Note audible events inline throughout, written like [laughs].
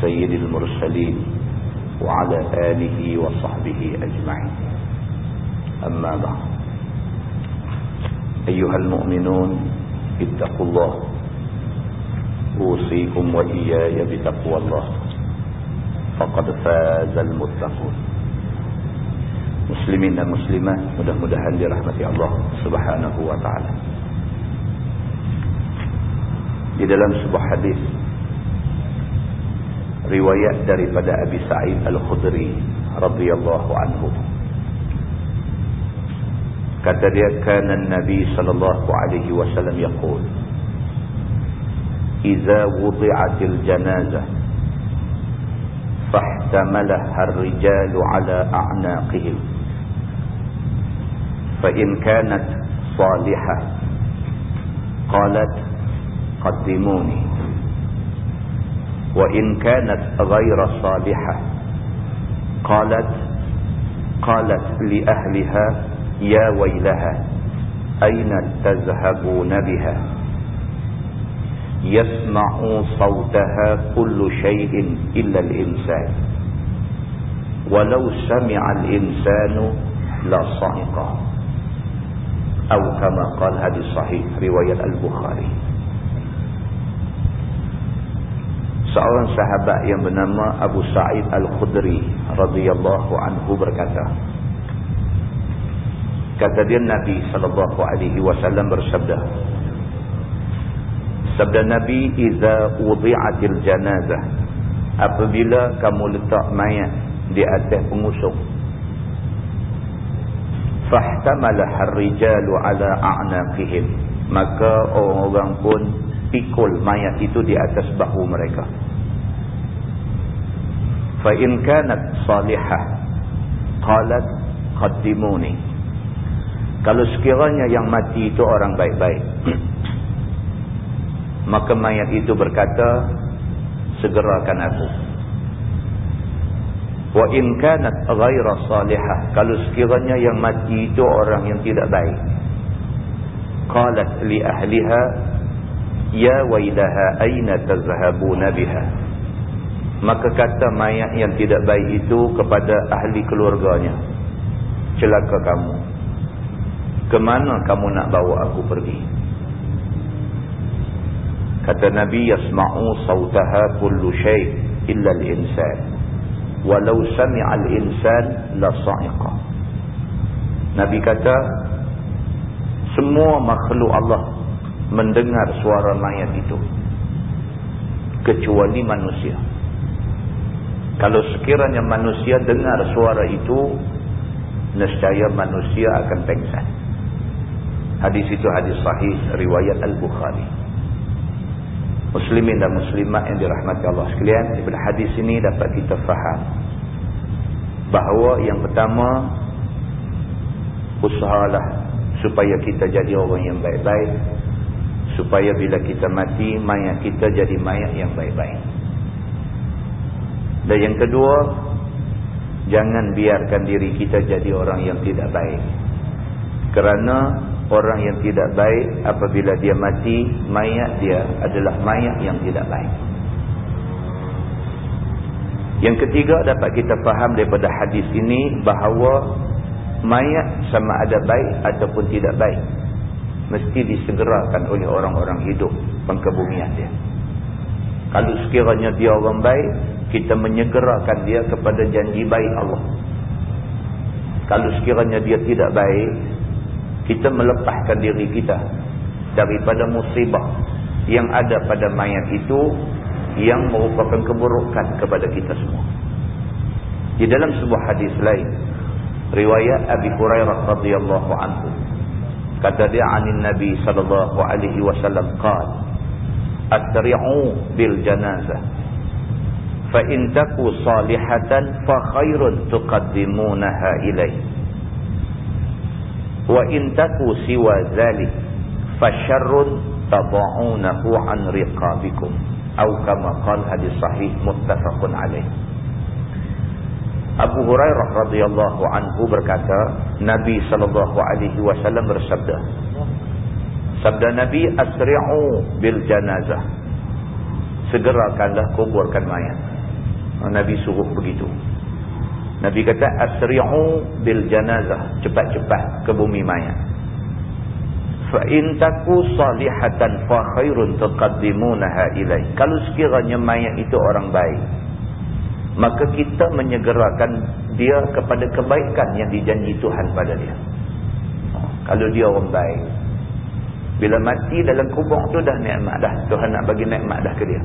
سيد المرسلين وعلى آله وصحبه أجمعين. أما بعد. أيها المؤمنون اتقوا الله. أوصيكم وإياي بتقوى الله. فقد فاز المتقون. muslimin dan muslimat mudah-mudahan dirahmati Allah Subhanahu wa taala. Di dalam sebuah hadis riwayat daripada Abi Sa'id Al-Khudri radhiyallahu anhu kata dia kana Nabi sallallahu alaihi wasallam yaqul Iza wudi'atil janazah fahtamalaha ar-rijalu ala a'naqihim فإن كانت صالحة قالت قدموني وإن كانت غير صالحة قالت قالت لأهلها يا ويلها أين تذهبون بها؟ يسمع صوتها كل شيء إلا الإنسان ولو سمع الإنسان لصعقه atau kama qal hadis sahih riwayat al-Bukhari seorang sahabat yang bernama Abu Sa'id Al-Khudri radhiyallahu anhu berkata kata dia Nabi sallallahu alaihi wasallam bersabda sabda Nabi iza wudi'atil janazah apabila kamu letak mayat di atas pengusung fahtamalaha ar-rijalu ala a'naqihim. Maka orang-orang pun pikul mayat itu di atas bahu mereka. Fa in kanat salihah qalat qaddimuni. Kalau sekiranya yang mati itu orang baik-baik [clears throat] maka mayat itu berkata segerakan aku. Wa in kanat ghaira salihah kalau sekiranya yang mati itu orang yang tidak baik qalat li ahliha ya wailaha aina tazhabuna biha. Maka kata mayat yang tidak baik itu kepada ahli keluarganya. Celaka kamu. Ke mana kamu nak bawa aku pergi? Kata nabi yasma'u sautaha kullu shay illa al-insan. Walau sami'al insan la sa'iqa. Nabi kata semua makhluk Allah mendengar suara mayat itu. Kecuali manusia. Kalau sekiranya manusia dengar suara itu nescaya manusia akan pengsan. Hadis itu hadis sahih riwayat Al-Bukhari. Muslimin dan Muslimat yang dirahmati Allah sekalian daripada hadis ini dapat kita faham bahawa yang pertama usahalah supaya kita jadi orang yang baik-baik supaya bila kita mati mayat kita jadi mayat yang baik-baik. Dan yang kedua jangan biarkan diri kita jadi orang yang tidak baik. Kerana orang yang tidak baik apabila dia mati mayat dia adalah mayat yang tidak baik. Yang ketiga dapat kita faham daripada hadis ini bahawa mayat sama ada baik ataupun tidak baik mesti disegerakan oleh orang-orang hidup pengkebumian dia. Kalau sekiranya dia orang baik kita menyegerakan dia kepada janji baik Allah. Kalau sekiranya dia tidak baik kita melepaskan diri kita daripada musibah yang ada pada mayat itu yang merupakan keburukan kepada kita semua. Di dalam sebuah hadis lain, riwayat Abi Hurairah radhiyallahu anhu, kata dia anin Nabi sallallahu alaihi wasallam qala: "Asri'u bil janazah fa in taku salihatan fa khairun tuqaddimunaha ilaih wa in taku siwa zalik fa syarrun tad'unahu an riqabikum atau kama qala hadis sahih muttafaqun alaih Abu Hurairah radhiyallahu anhu berkata Nabi sallallahu alaihi wasallam bersabda Sabda Nabi asri'u bil janazah segerakanlah kuburkan mayat Nabi suruh begitu. Nabi kata asri'u bil janazah, cepat-cepat ke bumi mayat. Fa in taku salihatan fa khairun taqaddimunaha ilai. Kalau sekiranya mayat itu orang baik, maka kita menyegerakan dia kepada kebaikan yang dijanji Tuhan pada dia. Kalau dia orang baik, bila mati dalam kubur tu dah nikmat dah. Tuhan nak bagi nikmat dah ke dia.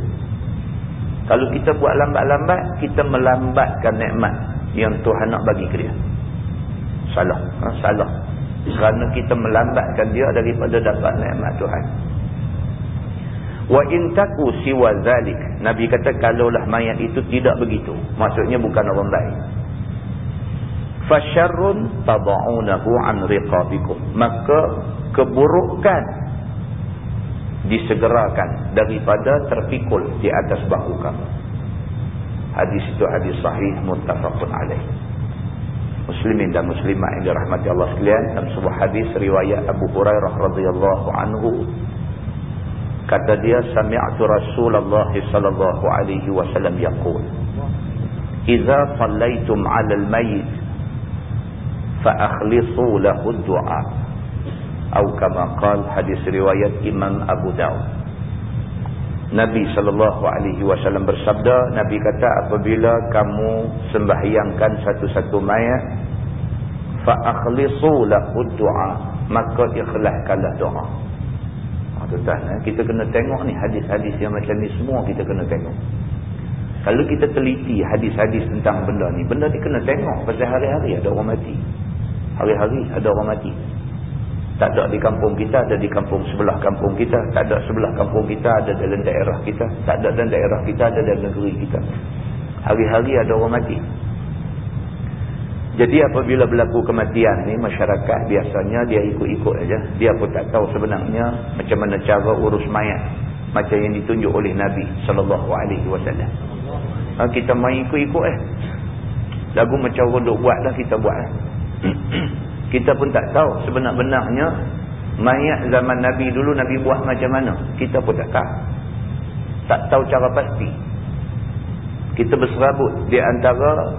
Kalau kita buat lambat-lambat, kita melambatkan nikmat yang Tuhan nak bagi ke dia. Salah. Ha? Salah. Kerana kita melambatkan dia daripada dapat nikmat Tuhan. Wa in taku siwa zalik. Nabi kata kalaulah mayat itu tidak begitu. Maksudnya bukan orang baik. Fasyarrun tada'unahu an riqabikum. Maka keburukan disegerakan daripada terpikul di atas bahu kamu. Hadis itu hadis sahih muttafaqun alaih. Muslimin dan muslimat yang dirahmati Allah sekalian dalam sebuah hadis riwayat Abu Hurairah radhiyallahu anhu kata dia sami'tu Rasulullah sallallahu alaihi wasallam yaqul Idza sallaitum 'ala al-mayyit fa akhlisu lahu ad-du'a atau kama qal hadis riwayat Imam Abu Daud Nabi sallallahu alaihi wasallam bersabda Nabi kata apabila kamu sembahyangkan satu-satu mayat fa akhlisu lahu du'a maka ikhlaskanlah doa ha, tuan eh? kita kena tengok ni hadis-hadis yang macam ni semua kita kena tengok kalau kita teliti hadis-hadis tentang benda ni benda ni kena tengok pasal hari-hari ada orang mati hari-hari ada orang mati tak ada di kampung kita, ada di kampung sebelah kampung kita. Tak ada sebelah kampung kita, ada dalam daerah kita. Tak ada dalam daerah kita, ada dalam negeri kita. Hari-hari ada orang mati. Jadi apabila berlaku kematian ni, masyarakat biasanya dia ikut-ikut aja. Dia pun tak tahu sebenarnya macam mana cara urus mayat. Macam yang ditunjuk oleh Nabi SAW. Ha, kita main ikut-ikut eh. Lagu macam orang duk buat lah, kita buat. [clears throat] Kita pun tak tahu sebenar-benarnya mayat zaman Nabi dulu Nabi buat macam mana. Kita pun tak tahu. Tak tahu cara pasti. Kita berserabut di antara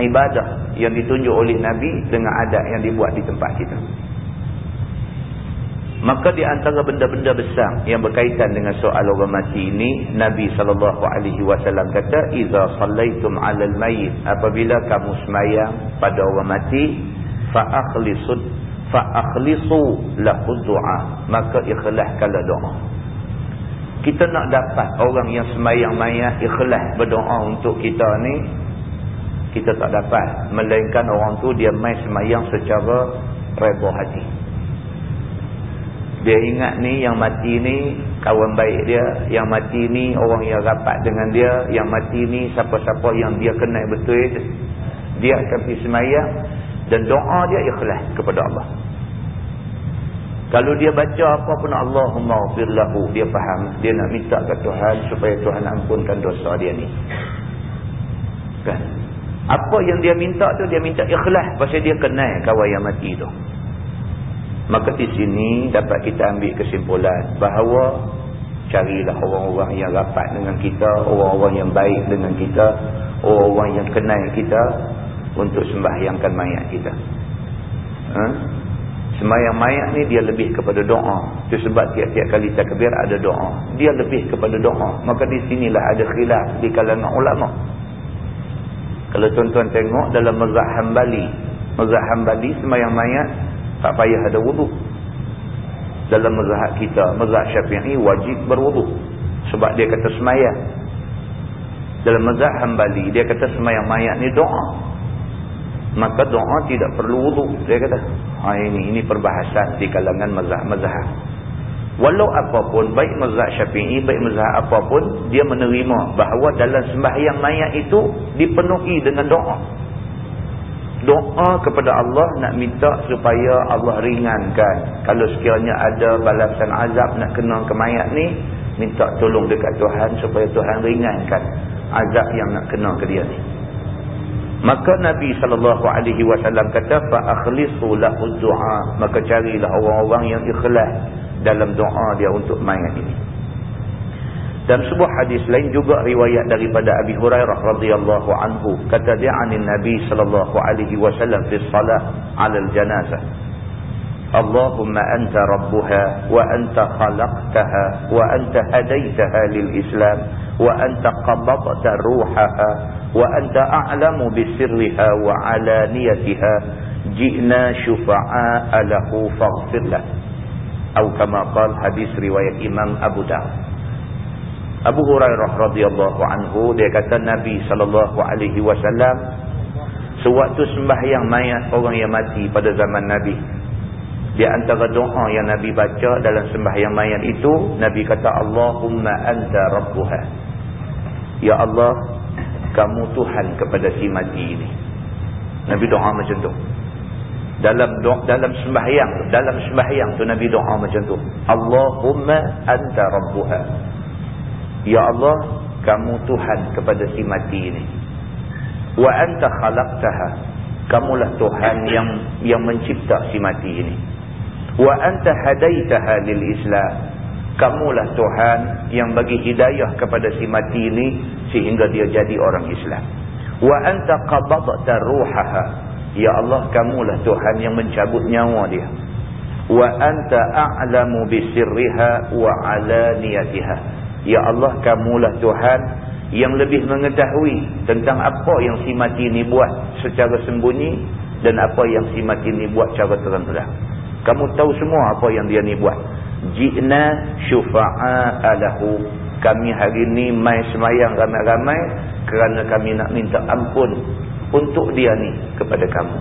ibadah yang ditunjuk oleh Nabi dengan adat yang dibuat di tempat kita. Maka di antara benda-benda besar yang berkaitan dengan soal orang mati ini, Nabi SAW kata, Iza sallaitum alal mayit, apabila kamu semayang pada orang mati, fa'akhlisu lahu du'a maka ikhlaskanlah doa kita nak dapat orang yang semayang mayat ikhlas berdoa untuk kita ni kita tak dapat. Melainkan orang tu dia main semayang secara reba hati. Dia ingat ni yang mati ni kawan baik dia yang mati ni orang yang rapat dengan dia yang mati ni siapa-siapa yang dia kenal betul dia akan pergi semayang dan doa dia ikhlas kepada Allah. Kalau dia baca apa pun Allahumma ufirlahu dia faham dia nak minta ke Tuhan supaya Tuhan ampunkan dosa dia ni apa yang dia minta tu dia minta ikhlas pasal dia kenal kawan yang mati tu maka di sini dapat kita ambil kesimpulan bahawa carilah orang-orang yang rapat dengan kita orang-orang yang baik dengan kita orang-orang yang kenal kita untuk sembahyangkan mayat kita. Ha? Sembahyang mayat ni dia lebih kepada doa. Itu sebab tiap-tiap kali takbir ada doa. Dia lebih kepada doa. Maka di sinilah ada khilaf di kalangan ulama. Kalau tuan-tuan tengok dalam mazhab Hambali, mazhab Hambali sembahyang mayat tak payah ada wuduk. Dalam mazhab kita, mazhab Syafi'i wajib berwuduk. Sebab dia kata sembahyang. Dalam mazhab Hambali dia kata sembahyang mayat ni doa maka doa tidak perlu wuduk dia kata ha ini ini perbahasan di kalangan mazhab-mazhab Walau apapun, baik mazhab syafi'i, baik mazhab apapun, dia menerima bahawa dalam sembahyang mayat itu dipenuhi dengan doa. Doa kepada Allah nak minta supaya Allah ringankan. Kalau sekiranya ada balasan azab nak kena ke mayat ni, minta tolong dekat Tuhan supaya Tuhan ringankan azab yang nak kena ke dia ni. Maka Nabi SAW kata, فَأَخْلِصُ لَهُ الدُّعَى Maka carilah orang-orang yang ikhlas dalam doa dia untuk mayat ini. Dan sebuah hadis lain juga riwayat daripada Abi Hurairah radhiyallahu anhu kata dia anin Nabi sallallahu alaihi wasallam fi salat 'ala al-janazah. Allahumma anta rabbuha wa anta khalaqtaha wa anta hadaytaha lil Islam wa anta qabadta ruhaha wa anta a'lamu bi sirriha wa 'alaniyatiha ji'na syufa'a lahu faghfir lahu atau kama qala hadis riwayat Imam Abu Dawud. Abu Hurairah radhiyallahu anhu dia kata Nabi sallallahu alaihi wasallam sewaktu sembahyang mayat orang yang mati pada zaman Nabi di antara doa yang Nabi baca dalam sembahyang mayat itu Nabi kata Allahumma anta rabbuha. Ya Allah kamu Tuhan kepada si mati ini. Nabi doa macam tu dalam dalam sembahyang dalam sembahyang tu Nabi doa macam tu. Allahumma anta rabbuha. Ya Allah kamu Tuhan kepada si mati ini wa anta khalaqtaha. Kamulah Tuhan yang yang mencipta si mati ini. Wa anta hadaitaha lil islam. Kamulah Tuhan yang bagi hidayah kepada si mati ini sehingga dia jadi orang Islam. Wa anta qabadta ruhaha Ya Allah kamulah Tuhan yang mencabut nyawa dia. Wa anta a'lamu bisirriha wa alaniyatiha. Ya Allah kamulah Tuhan yang lebih mengetahui tentang apa yang si mati ini buat secara sembunyi dan apa yang si mati ini buat secara terang-terang. Kamu tahu semua apa yang dia ni buat. Ji'na syufa'a alahu. Kami hari ini mai semayang ramai-ramai kerana kami nak minta ampun untuk dia ni kepada kamu.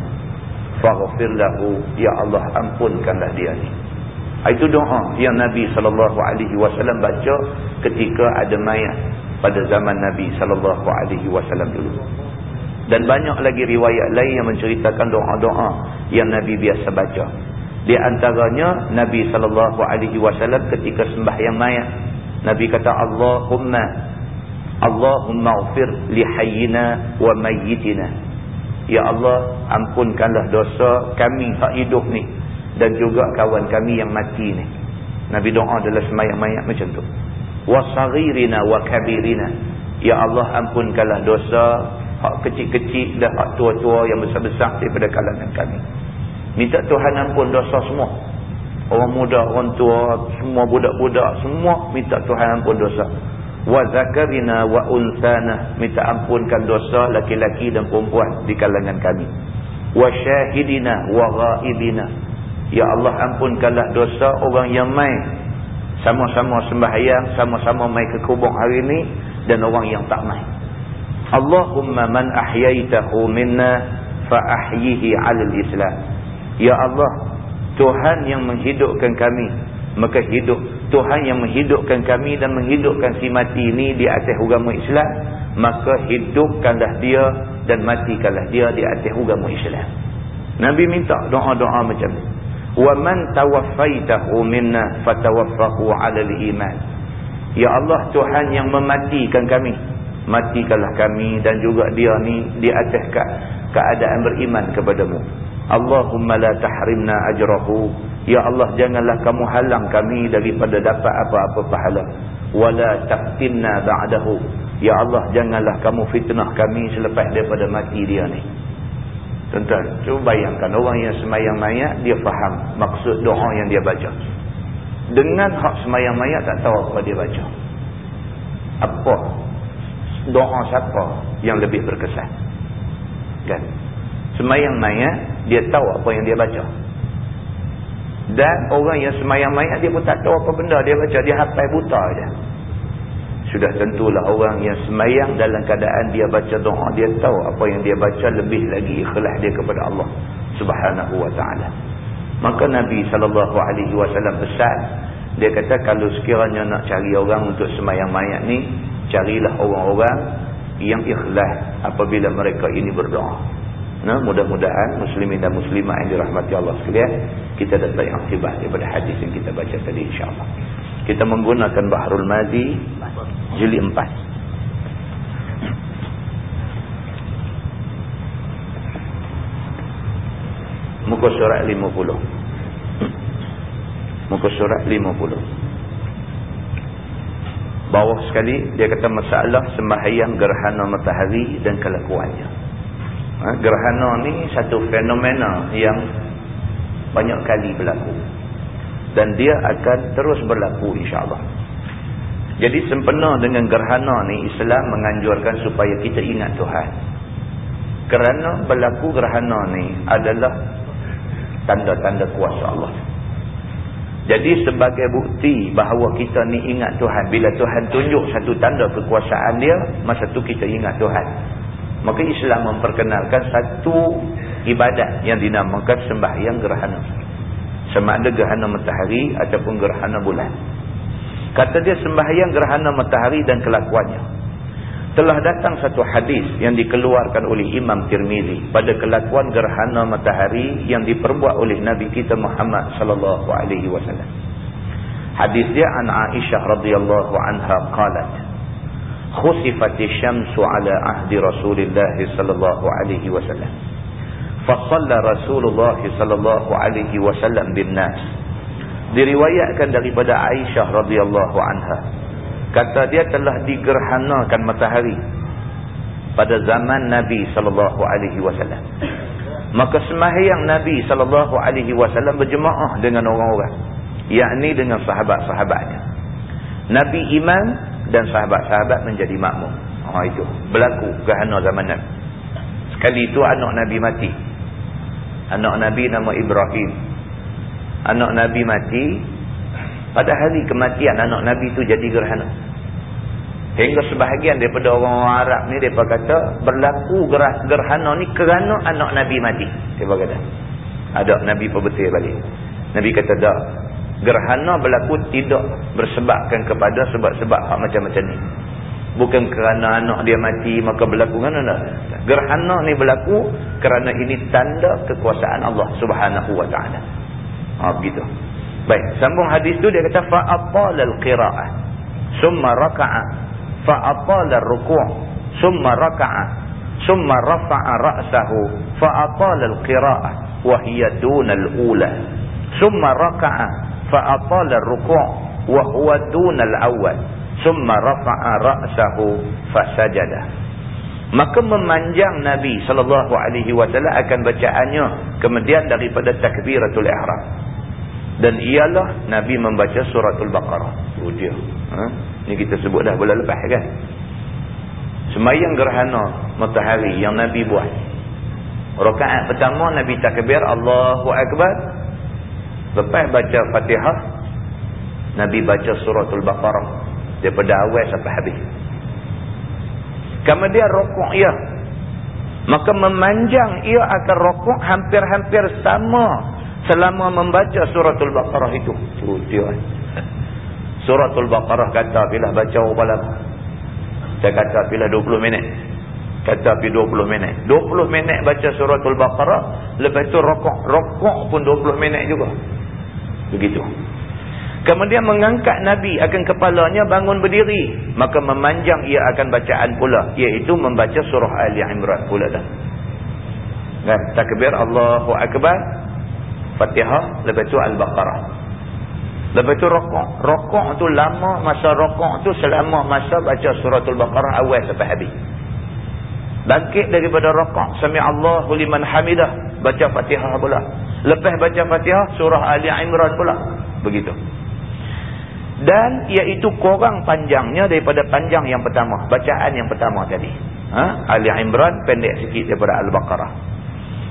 Faghfir lahu ya Allah ampunkanlah dia ni. Itu doa yang Nabi wasallam baca ketika ada mayat pada zaman Nabi wasallam dulu. Dan banyak lagi riwayat lain yang menceritakan doa-doa yang Nabi biasa baca. Di antaranya Nabi wasallam ketika sembahyang mayat Nabi kata Allahumma Allahumma ufir li hayyina wa mayyitina. Ya Allah, ampunkanlah dosa kami hak hidup ni dan juga kawan kami yang mati ni. Nabi doa adalah semayang-mayang macam tu. Wa saghirina wa kabirina. Ya Allah, ampunkanlah dosa hak kecil-kecil dan hak tua-tua yang besar-besar daripada kalangan kami. Minta Tuhan ampun dosa semua. Orang muda, orang tua, semua budak-budak, semua minta Tuhan ampun dosa wa zakarina wa unsana minta ampunkan dosa laki-laki dan perempuan di kalangan kami. Wa syahidina wa ghaibina. Ya Allah ampunkanlah dosa orang yang mai sama-sama sembahyang sama-sama mai ke kubur hari ini dan orang yang tak mai Allahumma man ahyaitahu minna fa ahyihi 'alal islam. Ya Allah Tuhan yang menghidupkan kami maka hidup Tuhan yang menghidupkan kami dan menghidupkan si mati ini di atas agama Islam maka hidupkanlah dia dan matikanlah dia di atas agama Islam. Nabi minta doa-doa macam ni. Wa man tawaffaitahu minna fatawaffahu 'ala al-iman ya Allah Tuhan yang mematikan kami matikanlah kami dan juga dia ni di atas keadaan beriman kepadamu. Allahumma la tahrimna ajrahu Ya Allah janganlah kamu halang kami daripada dapat apa-apa pahala. Wala taftinna ba'dahu. Ya Allah janganlah kamu fitnah kami selepas daripada mati dia ni. Tuan-tuan, cuba bayangkan orang yang semayang mayat, dia faham maksud doa yang dia baca. Dengan hak semayang mayat tak tahu apa dia baca. Apa doa siapa yang lebih berkesan? Kan? Semayang mayat, dia tahu apa yang dia baca. Dan orang yang semayang mayat dia pun tak tahu apa benda dia baca. Dia hafal buta je. Sudah tentulah orang yang semayang dalam keadaan dia baca doa. Dia tahu apa yang dia baca lebih lagi ikhlas dia kepada Allah subhanahu wa ta'ala. Maka Nabi SAW pesan dia kata kalau sekiranya nak cari orang untuk semayang mayat ni carilah orang-orang yang ikhlas apabila mereka ini berdoa nah mudah-mudahan muslimin dan muslimah yang dirahmati Allah sekalian kita dapat tiba daripada hadis yang kita baca tadi insyaAllah. Kita menggunakan Bahrul Mazi jili 4 muka surat 50 muka surat 50 bawah sekali dia kata masalah sembahyang gerhana matahari dan kelakuannya ha, gerhana ni satu fenomena yang banyak kali berlaku dan dia akan terus berlaku insyaAllah jadi sempena dengan gerhana ni Islam menganjurkan supaya kita ingat Tuhan kerana berlaku gerhana ni adalah tanda-tanda kuasa Allah. Jadi sebagai bukti bahawa kita ni ingat Tuhan. Bila Tuhan tunjuk satu tanda kekuasaan dia, masa tu kita ingat Tuhan. Maka Islam memperkenalkan satu ibadat yang dinamakan sembahyang gerhana. Sama ada gerhana matahari ataupun gerhana bulan. Kata dia sembahyang gerhana matahari dan kelakuannya telah datang satu hadis yang dikeluarkan oleh Imam Tirmizi pada kelakuan gerhana matahari yang diperbuat oleh Nabi kita Muhammad sallallahu alaihi wasallam. Hadis dia an Aisyah radhiyallahu anha qalat khusifat asy-syamsu ala ahdi Rasulillah sallallahu alaihi wasallam. Fasalla Rasulullah sallallahu alaihi wasallam bin. Diriwayatkan daripada Aisyah radhiyallahu anha kata dia telah digerhanakan matahari pada zaman Nabi sallallahu alaihi wasallam maka sembahyang Nabi sallallahu alaihi wasallam berjemaah dengan orang-orang yakni dengan sahabat-sahabatnya Nabi iman dan sahabat-sahabat menjadi makmum ha itu berlaku gerhana zaman Nabi sekali itu anak Nabi mati anak Nabi nama Ibrahim anak Nabi mati pada hari kematian anak Nabi itu jadi gerhana. Hingga sebahagian daripada orang-orang Arab ni mereka kata berlaku gerhana ni kerana anak Nabi mati. Mereka kata. Ada Nabi perbetul balik. Nabi kata tak. Gerhana berlaku tidak bersebabkan kepada sebab-sebab hak macam-macam ni. Bukan kerana anak dia mati maka berlaku. Kan, gerhana ni berlaku kerana ini tanda kekuasaan Allah subhanahu wa ta'ala. Ha, begitu. Baik, sambung hadis tu dia kata al-qira'ah. Summa raka'a. Fa'atal al-ruku' Summa raka'a. Summa rafa'a ra'sahu. Al-qira'ah. Wahiyya duna al-ula. Summa raka'a. Fa'atal al-ruku' Wahuwa duna al-awwal. Summa rafa'a ra'sahu. Fasajadah. Maka memanjang Nabi SAW akan bacaannya. Kemudian daripada takbiratul ihram dan ialah Nabi membaca suratul Baqarah. Oh dia. Ha? Ni kita sebut dah bulan lepas kan. Semayang gerhana matahari yang Nabi buat. Rakaat pertama Nabi takbir Allahu Akbar. Lepas baca Fatihah Nabi baca suratul Baqarah daripada awal sampai habis. Kemudian rokok ia. Maka memanjang ia akan rokok hampir-hampir sama selama membaca suratul baqarah itu. Dia [laughs] suratul baqarah kata bila baca lama saya kata bila 20 minit. Kata pi 20 minit. 20 minit baca suratul baqarah lepas itu rokok rokok pun 20 minit juga begitu kemudian mengangkat nabi akan kepalanya bangun berdiri maka memanjang ia akan bacaan pula iaitu membaca surah ali imran pula dah kan takbir Allahu akbar Fatihah, lepas tu Al-Baqarah. Lepas tu rokok. Rokok tu lama masa rokok tu selama masa baca suratul Baqarah awal sampai habis. Bangkit daripada rokok. Sami Allahu liman hamidah. Baca Fatihah pula. Lepas baca Fatihah, surah Ali Imran pula. Begitu. Dan iaitu kurang panjangnya daripada panjang yang pertama. Bacaan yang pertama tadi. Ha? Ali Imran pendek sikit daripada Al-Baqarah.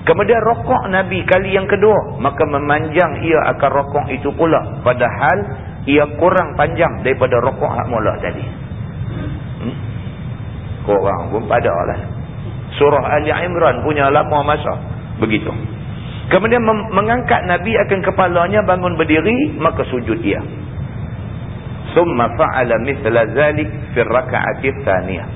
Kemudian rokok Nabi kali yang kedua. Maka memanjang ia akan rokok itu pula. Padahal ia kurang panjang daripada rokok hak mula tadi. Hmm? Kurang pun pada lah. Surah Ali Imran punya lama masa. Begitu. Kemudian mengangkat Nabi akan kepalanya bangun berdiri. Maka sujud dia. summa fa'ala mithla zalik fi raka'ati tsaniyah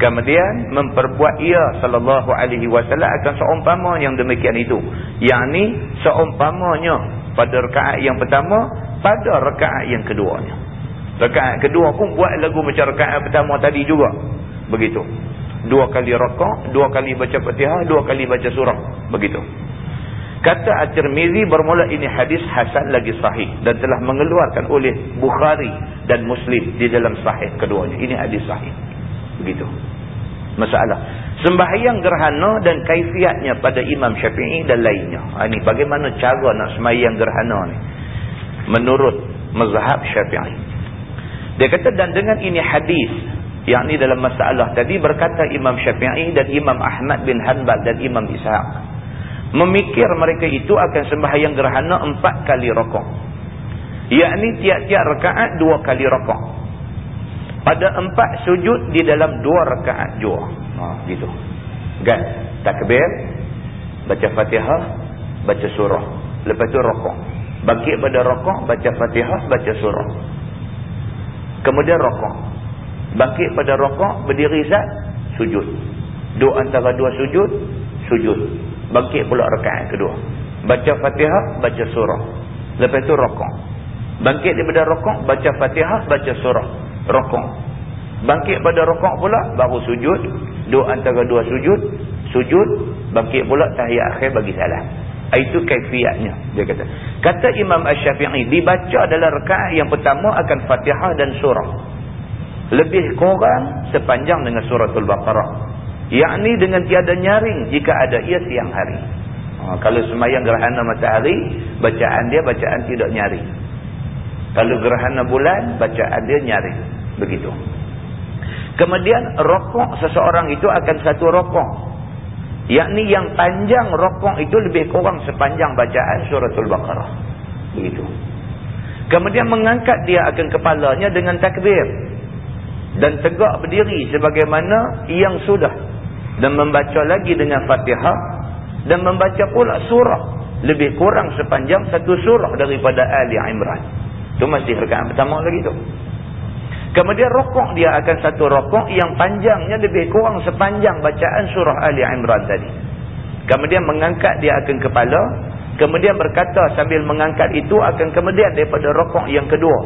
kemudian memperbuat ia sallallahu alaihi wasallam akan seumpama yang demikian itu yakni seumpamanya pada rakaat yang pertama pada rakaat yang keduanya rakaat kedua pun buat lagu macam rakaat pertama tadi juga begitu dua kali rakaat dua kali baca Fatihah dua kali baca surah begitu Kata At-Tirmizi bermula ini hadis hasan lagi sahih dan telah mengeluarkan oleh Bukhari dan Muslim di dalam sahih keduanya. Ini hadis sahih. Begitu. Masalah. Sembahyang gerhana dan kaifiatnya pada Imam Syafi'i dan lainnya. Ha, ini bagaimana cara nak sembahyang gerhana ni. Menurut mazhab Syafi'i. Dia kata dan dengan ini hadis yang ini dalam masalah tadi berkata Imam Syafi'i dan Imam Ahmad bin Hanbal dan Imam Ishaq memikir mereka itu akan sembahyang gerhana empat kali rokok. Yakni tiap-tiap rakaat dua kali rokok. Pada empat sujud di dalam dua rakaat jua. Ha, gitu. Kan? Takbir, baca fatihah, baca surah. Lepas tu rokok. Bangkit pada rokok, baca fatihah, baca surah. Kemudian rokok. Bangkit pada rokok, berdiri zat, sujud. Dua antara dua sujud, sujud. Bangkit pula rakaat kedua. Baca fatihah baca surah. Lepas tu rokok. Bangkit daripada rokok baca fatihah baca surah. Rokok. Bangkit pada rokok pula baru sujud. Dua antara dua sujud sujud. Bangkit pula tahiyat akhir bagi salam. Itu kaifiatnya dia kata. Kata Imam Ash-Syafi'i dibaca dalam rakaat yang pertama akan fatihah dan surah lebih kurang sepanjang dengan suratul baqarah. Yakni dengan tiada nyaring jika ada ia siang hari. Ha, kalau semayang gerhana matahari bacaan dia bacaan tidak nyaring. Kalau gerhana bulan bacaan dia nyaring. Begitu. Kemudian rokok seseorang itu akan satu rokok. Yakni yang panjang rokok itu lebih kurang sepanjang bacaan suratul baqarah. Begitu. Kemudian mengangkat dia akan kepalanya dengan takbir dan tegak berdiri sebagaimana yang sudah. Dan membaca lagi dengan fatihah. Dan membaca pula surah. Lebih kurang sepanjang satu surah daripada Ali Imran. Itu masih rekaan pertama lagi tu. Kemudian rokok dia akan satu rokok yang panjangnya lebih kurang sepanjang bacaan surah Ali Imran tadi. Kemudian mengangkat dia akan kepala. Kemudian berkata sambil mengangkat itu akan kemudian daripada rokok yang kedua.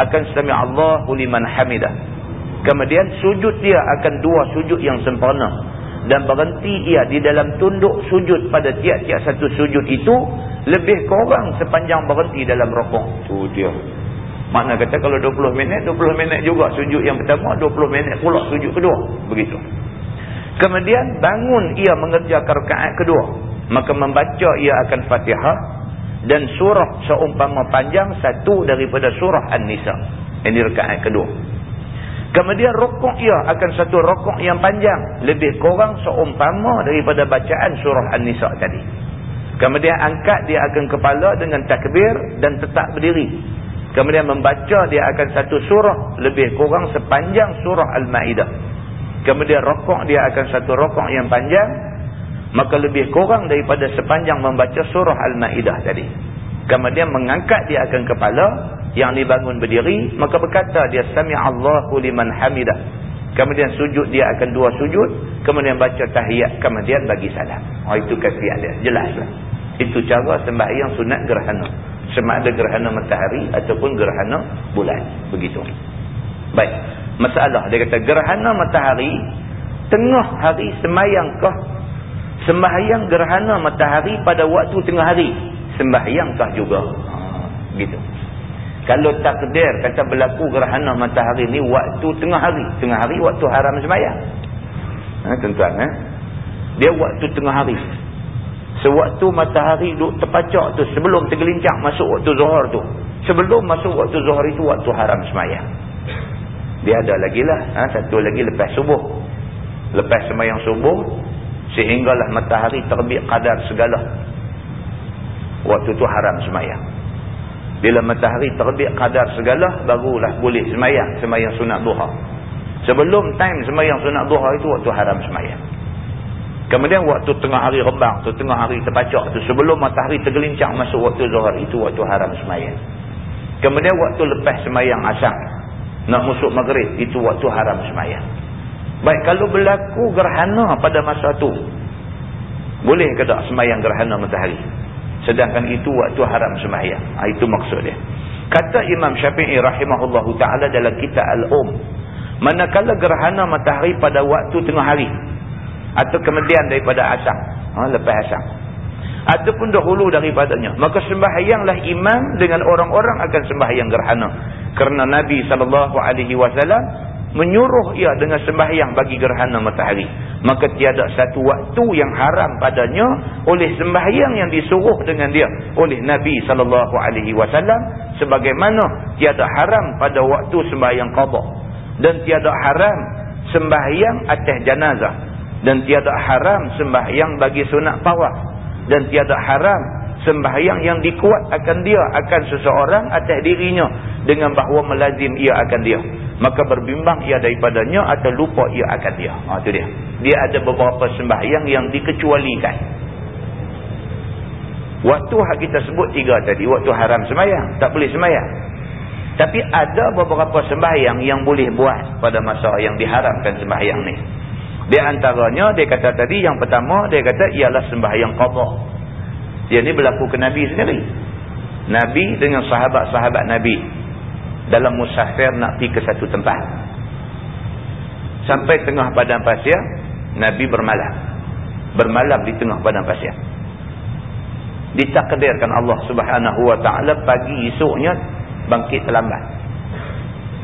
Akan sami Allahu liman hamidah kemudian sujud dia akan dua sujud yang sempurna. Dan berhenti ia di dalam tunduk sujud pada tiap-tiap satu sujud itu lebih kurang sepanjang berhenti dalam rokok tu dia. Makna kata kalau 20 minit 20 minit juga sujud yang pertama 20 minit pula sujud kedua. Begitu. Kemudian bangun ia mengerjakan rekaat kedua. Maka membaca ia akan fatihah dan surah seumpama panjang satu daripada surah An-Nisa. Ini rekaat kedua Kemudian rokok ia akan satu rokok yang panjang. Lebih kurang seumpama daripada bacaan surah An-Nisa tadi. Kemudian angkat dia akan kepala dengan takbir dan tetap berdiri. Kemudian membaca dia akan satu surah lebih kurang sepanjang surah Al-Ma'idah. Kemudian rokok dia akan satu rokok yang panjang. Maka lebih kurang daripada sepanjang membaca surah Al-Ma'idah tadi. Kemudian mengangkat dia akan kepala yang dibangun berdiri maka berkata dia sami Allahu liman hamidah. Kemudian sujud dia akan dua sujud. Kemudian baca tahiyat kemudian bagi salam. Oh itu kafiat dia. Jelaslah itu cara sembahyang sunat gerhana. Sama ada gerhana matahari ataupun gerhana bulan. Begitu. Baik. Masalah dia kata gerhana matahari tengah hari semayangkah sembahyang gerhana matahari pada waktu tengah hari sembahyangkah juga? Ha, gitu kalau takdir kata berlaku gerhana matahari ni waktu tengah hari. Tengah hari waktu haram semayang. Ha, tuan-tuan. Ha, Dia waktu tengah hari. Sewaktu matahari duduk terpacak tu sebelum tergelincang masuk waktu zuhur tu. Sebelum masuk waktu zuhur itu waktu haram semayang. Dia ada lagi lah. Ha, satu lagi lepas subuh. Lepas semayang subuh. Sehinggalah matahari terbit kadar segala. Waktu tu haram semayang. Bila matahari terbit kadar segala, barulah boleh semayang. Semayang sunat duha. Sebelum time semayang sunat duha itu, waktu haram semayang. Kemudian waktu tengah hari rebang, tu tengah hari terpacak tu. Sebelum matahari tergelincang masuk waktu zuhar, itu waktu haram semayang. Kemudian waktu lepas semayang asam. nak masuk maghrib itu waktu haram semayang baik kalau berlaku gerhana pada masa tu boleh ke tak semayang gerhana matahari sedangkan itu waktu haram semayang ha, itu maksud dia. Kata Imam Syafi'i rahimahullah ta'ala dalam kitab Al-Um manakala gerhana matahari pada waktu tengah hari atau kemudian daripada asam ha, lepas asam ataupun dahulu daripadanya. Maka sembahyanglah imam dengan orang-orang akan sembahyang gerhana. Kerana Nabi SAW menyuruh ia dengan sembahyang bagi gerhana matahari. Maka tiada satu waktu yang haram padanya oleh sembahyang yang disuruh dengan dia oleh Nabi SAW sebagaimana tiada haram pada waktu sembahyang qadha. Dan tiada haram sembahyang atas janazah. Dan tiada haram sembahyang bagi sunat tawaf. Dan tiada haram sembahyang yang dikuat akan dia akan seseorang atas dirinya dengan bahawa melazim ia akan dia. Maka berbimbang ia daripadanya atau lupa ia akan dia. Ha, itu dia. Dia ada beberapa sembahyang yang dikecualikan. Waktu hak kita sebut tiga tadi waktu haram sembahyang tak boleh sembahyang tapi ada beberapa sembahyang yang boleh buat pada masa yang diharamkan sembahyang ni. Di antaranya dia kata tadi yang pertama dia kata ialah sembahyang qadha dia ni berlaku ke Nabi sendiri. Nabi dengan sahabat-sahabat Nabi. Dalam musafir nak pergi ke satu tempat. Sampai tengah padang pasir. Nabi bermalam. Bermalam di tengah padang pasir. Ditakdirkan Allah subhanahu wa ta'ala pagi esoknya bangkit terlambat.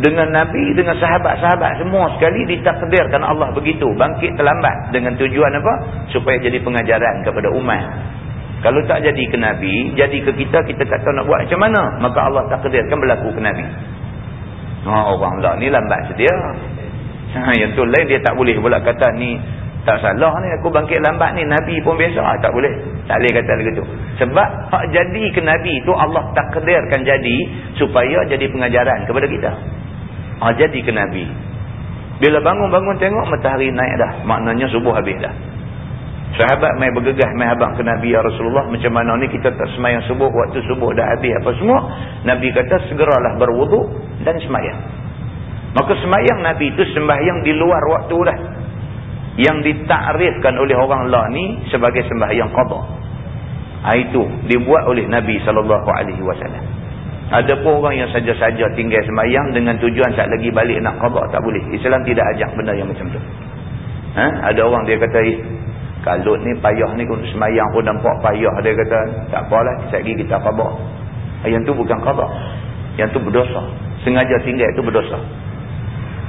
Dengan Nabi, dengan sahabat-sahabat semua sekali ditakdirkan Allah begitu. Bangkit terlambat. Dengan tujuan apa? Supaya jadi pengajaran kepada umat. Kalau tak jadi ke Nabi, jadi ke kita, kita tak tahu nak buat macam mana. Maka Allah takdirkan berlaku ke Nabi. Ha, orang lah ni lambat sedia. Ha, yang tu lain dia tak boleh pula kata ni tak salah ni aku bangkit lambat ni. Nabi pun biasa. Ha, tak boleh. Tak boleh kata begitu. Sebab hak jadi ke Nabi tu Allah takdirkan jadi supaya jadi pengajaran kepada kita. Ha, jadi ke Nabi. Bila bangun-bangun tengok matahari naik dah. Maknanya subuh habis dah. Sahabat mai bergegah mai abang ke Nabi ya Rasulullah macam mana ni kita tak semayang subuh? Waktu subuh dah habis apa semua? Nabi kata segeralah berwuduk dan semayang. Maka semayang Nabi itu sembahyang di luar waktu dah. Yang ditakrifkan oleh orang lah ni sebagai sembahyang qadha. Ha, itu dibuat oleh Nabi SAW ada pun orang yang saja-saja tinggal semayang dengan tujuan saat lagi balik nak qadha tak boleh. Islam tidak ajak benda yang macam tu. Ha? ada orang dia kata kalut ni payah ni untuk semayang pun nampak payah dia kata tak apalah lagi kita khabar. Yang tu bukan khabar. Yang tu berdosa. Sengaja tinggal itu berdosa.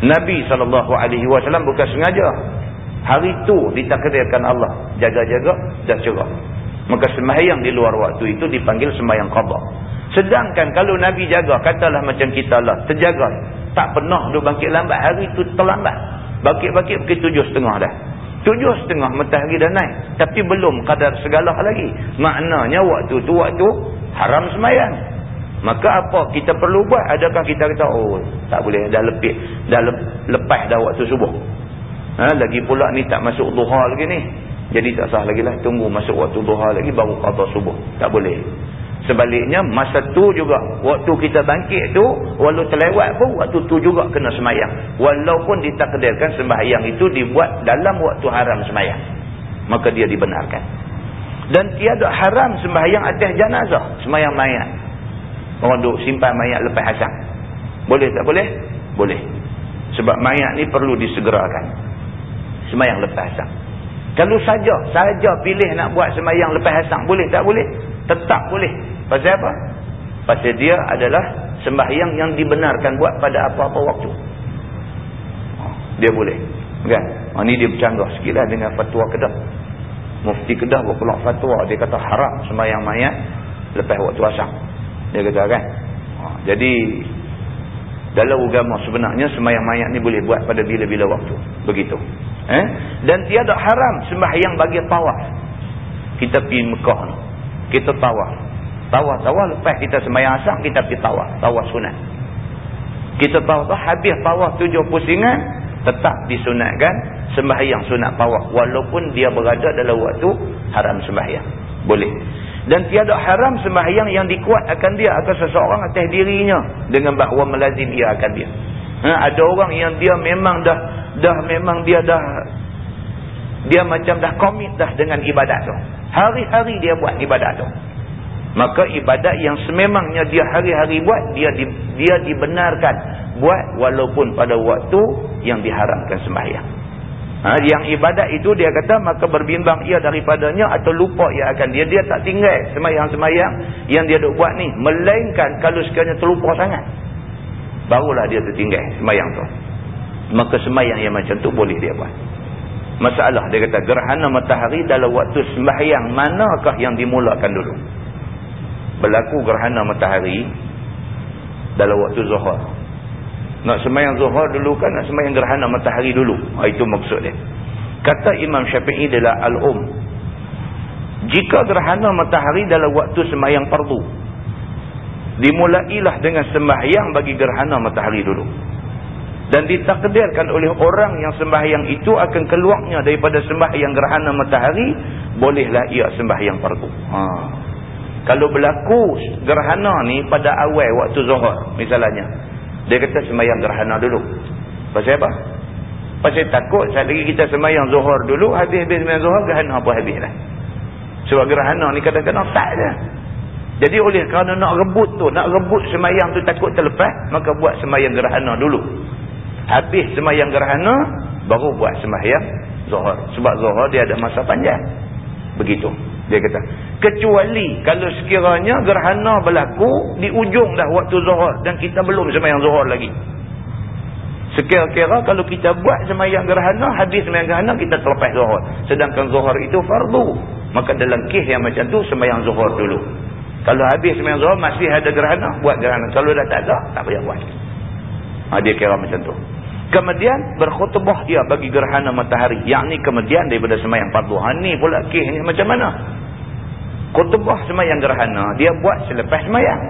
Nabi SAW bukan sengaja. Hari tu ditakdirkan Allah jaga-jaga dah cerah maka semayang di luar waktu itu dipanggil semayang khabar. Sedangkan kalau Nabi jaga katalah macam kita lah terjaga. Tak pernah dia bangkit lambat hari itu terlambat. Bangkit-bangkit pergi tujuh setengah dah tujuh setengah matahari dah naik. Tapi belum kadar segala lagi. Maknanya waktu tu waktu haram semayang. Maka apa kita perlu buat? Adakah kita kata oh tak boleh dah lebih dah lepas dah waktu subuh. Ha, lagi pula ni tak masuk duha lagi ni. Jadi tak sah lagi lah tunggu masuk waktu duha lagi baru kata subuh. Tak boleh Sebaliknya masa tu juga waktu kita bangkit tu walau terlewat pun waktu tu juga kena semayang. Walaupun ditakdirkan sembahyang itu dibuat dalam waktu haram semayang. Maka dia dibenarkan. Dan tiada haram sembahyang atas jenazah, sembahyang mayat. Orang duk simpan mayat lepas hasang. Boleh tak boleh? Boleh. Sebab mayat ni perlu disegerakan. Sembahyang lepas hasang. Kalau saja, saja pilih nak buat sembahyang lepas hasang, boleh tak boleh? Tetap boleh. Pasal apa? Pasal dia adalah sembahyang yang dibenarkan buat pada apa-apa waktu. Dia boleh. Kan? Ha, ini dia bercanggah sikit lah dengan fatwa kedah. Mufti kedah berpulak fatwa. Dia kata haram sembahyang mayat lepas waktu asam. Dia kata kan? Ha, jadi, dalam agama sebenarnya sembahyang mayat ni boleh buat pada bila-bila waktu. Begitu. Eh? Dan tiada haram sembahyang bagi tawaf. Kita pergi Mekah. Kita tawaf. Tawaf-tawaf lepas kita sembahyang asam, kita pergi tawaf. Tawaf sunat. Kita tawaf habis tawaf tujuh pusingan, tetap disunatkan sembahyang sunat tawaf. Walaupun dia berada dalam waktu haram sembahyang. Boleh. Dan tiada haram sembahyang yang dikuat akan dia akan seseorang atas dirinya. Dengan bahawa melazim ia akan dia. Ha, ada orang yang dia memang dah dah memang dia dah dia macam dah komit dah dengan ibadat tu. Hari-hari dia buat ibadat tu. Maka ibadat yang sememangnya dia hari-hari buat, dia di, dia dibenarkan buat walaupun pada waktu yang diharamkan sembahyang. Ha, yang ibadat itu dia kata maka berbimbang ia daripadanya atau lupa ia akan dia. Dia tak tinggal sembahyang-sembahyang yang dia duk buat ni. Melainkan kalau sekiranya terlupa sangat. Barulah dia tertinggal sembahyang tu. Maka sembahyang yang macam tu boleh dia buat. Masalah dia kata gerhana matahari dalam waktu sembahyang manakah yang dimulakan dulu? Berlaku gerhana matahari dalam waktu zuhur. Nak semayang zuhur dulu kan nak semayang gerhana matahari dulu. Ha, itu maksud dia. Kata Imam Syafi'i adalah al-um. Jika gerhana matahari dalam waktu semayang fardu. Dimulailah dengan sembahyang bagi gerhana matahari dulu. Dan ditakdirkan oleh orang yang sembahyang itu akan keluarnya daripada sembahyang gerhana matahari. Bolehlah ia sembahyang fardu. Ha. Kalau berlaku gerhana ni pada awal waktu zuhur misalnya. Dia kata semayang gerhana dulu. Pasal apa? Pasal takut saat lagi kita semayang zuhur dulu, habis-habis semayang zuhur, gerhana apa habis lah. Sebab gerhana ni kadang-kadang tak je. Jadi oleh kerana nak rebut tu, nak rebut semayang tu takut terlepas, maka buat semayang gerhana dulu. Habis semayang gerhana, baru buat semayang zuhur. Sebab zuhur dia ada masa panjang. Begitu. Dia kata, kecuali kalau sekiranya gerhana berlaku di ujung dah waktu zuhur dan kita belum semayang zuhur lagi. Sekira-kira kalau kita buat semayang gerhana, habis semayang gerhana, kita terlepas zuhur. Sedangkan zuhur itu fardu. Maka dalam kih yang macam tu, semayang zuhur dulu. Kalau habis semayang zuhur, masih ada gerhana, buat gerhana. Kalau dah tak ada, tak payah buat. Ha, dia kira macam tu. Kemudian berkhutbah dia bagi gerhana matahari. Yang ni kemudian daripada semayang fardu. Ha, ni pula kih ni macam mana? Kutubah semayang gerhana, dia buat selepas semayang.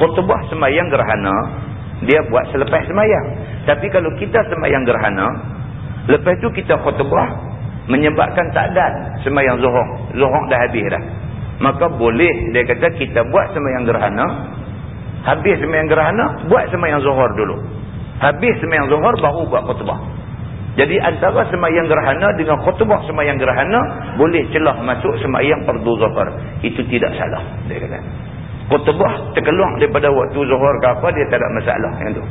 Kutubah semayang gerhana, dia buat selepas semayang. Tapi kalau kita semayang gerhana, lepas tu kita kutubah, menyebabkan takdan semayang zuhur. Zuhur dah habis dah. Maka boleh, dia kata kita buat semayang gerhana, habis semayang gerhana, buat semayang zuhur dulu. Habis semayang zuhur, baru buat kutubah. Jadi antara semayang gerhana dengan khutbah semayang gerhana boleh celah masuk semayang fardu zuhur. Itu tidak salah. Dia kata. Khutbah terkeluar daripada waktu zuhur ke apa dia tak ada masalah. Yang tu.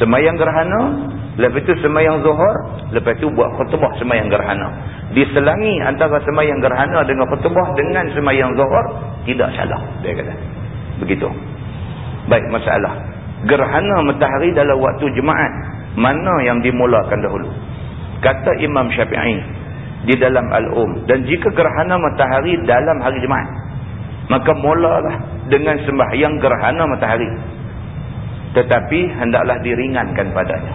Semayang gerhana, lepas itu semayang zuhur, lepas itu buat khutbah semayang gerhana. Diselangi antara semayang gerhana dengan khutbah dengan semayang zuhur, tidak salah. Dia kata. Begitu. Baik masalah. Gerhana matahari dalam waktu jemaat mana yang dimulakan dahulu? Kata Imam Syafi'i di dalam Al-Um. Dan jika gerhana matahari dalam hari Jumaat maka mulalah dengan sembahyang gerhana matahari. Tetapi hendaklah diringankan padanya.